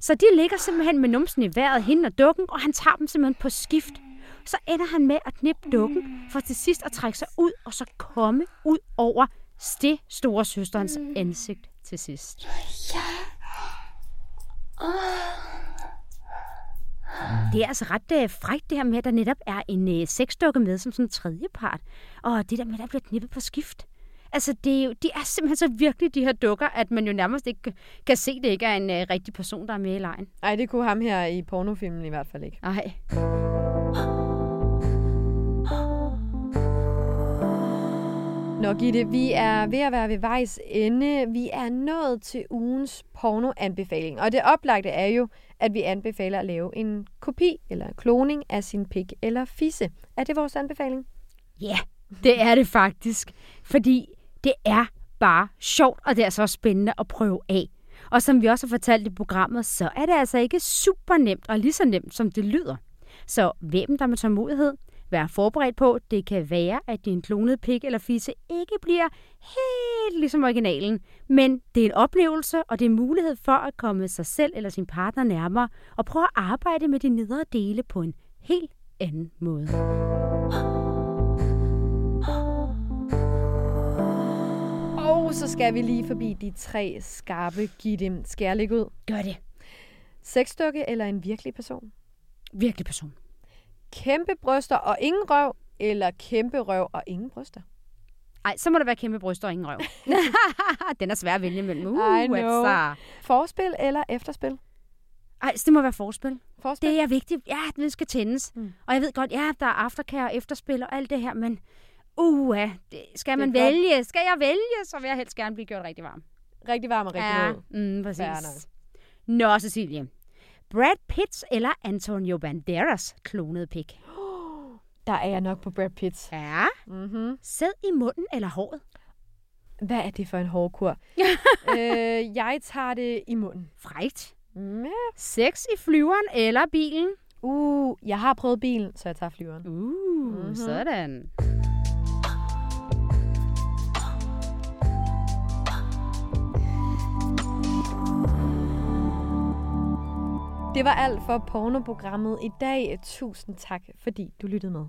Så de ligger simpelthen med numsen i vejret, hende og dukken, og han tager dem simpelthen på skift. Så ender han med at knippe dukken, for til sidst at trække sig ud, og så komme ud over det store søsterens ansigt til sidst. Det er altså ret øh, frækt det her med, at der netop er en øh, sexdukke med som sådan en tredje part. Og det der med, at der bliver knippet på skift. Altså, det er, jo, de er simpelthen så virkelig, de her dukker, at man jo nærmest ikke kan se, at det ikke er en øh, rigtig person, der er med i lejen. Nej, det kunne ham her i pornofilmen i hvert fald ikke. Nej. Nå Gitte, vi er ved at være ved vejs ende. Vi er nået til ugens pornoanbefaling. Og det oplagte er jo, at vi anbefaler at lave en kopi eller en kloning af sin pik eller fisse. Er det vores anbefaling? Ja, det er det faktisk. Fordi det er bare sjovt, og det er så spændende at prøve af. Og som vi også har fortalt i programmet, så er det altså ikke super nemt og lige så nemt, som det lyder. Så hvem der med tålmodighed, vær forberedt på, det kan være, at din klonede pik eller fisse ikke bliver helt ligesom originalen. Men det er en oplevelse, og det er en mulighed for at komme sig selv eller sin partner nærmere, og prøve at arbejde med de nedre dele på en helt anden måde. [gasps] [gasps] så skal vi lige forbi de tre skarpe Gitte. Skal jeg lægge ud? Gør det. Sexdukke eller en virkelig person? Virkelig person. Kæmpe bryster og ingen røv, eller kæmpe røv og ingen bryster? Ej, så må der være kæmpe bryster og ingen røv. [laughs] Den er svær at vælge mellem. Uh, I know. altså. Forspil eller efterspil? Ej, det må være forspil. Forspil? Det er vigtigt. Ja, det skal tændes. Mm. Og jeg ved godt, ja, der er aftercare og efterspil og alt det her, men uh, det, skal man Det er godt. vælge? Skal jeg vælge, så vil jeg helst gerne blive gjort rigtig varm. Rigtig varm og rigtig ja, våd. mm, præcis. Nå, Cecilie. Brad Pitt eller Antonio Banderas klonede pik? [gasps] Der er jeg nok på Brad Pitt. Ja. Mm-hmm. Sæd i munden eller håret? Hvad er det for en hårdkur? [laughs] øh, jeg tager det i munden. Frægt. Mm. Sex i flyveren eller bilen? Uh, jeg har prøvet bilen, så jeg tager flyveren. Uh, Mhm. mm-hmm. sådan. Det var alt for pornoprogrammet i dag. Tusind tak, fordi du lyttede med.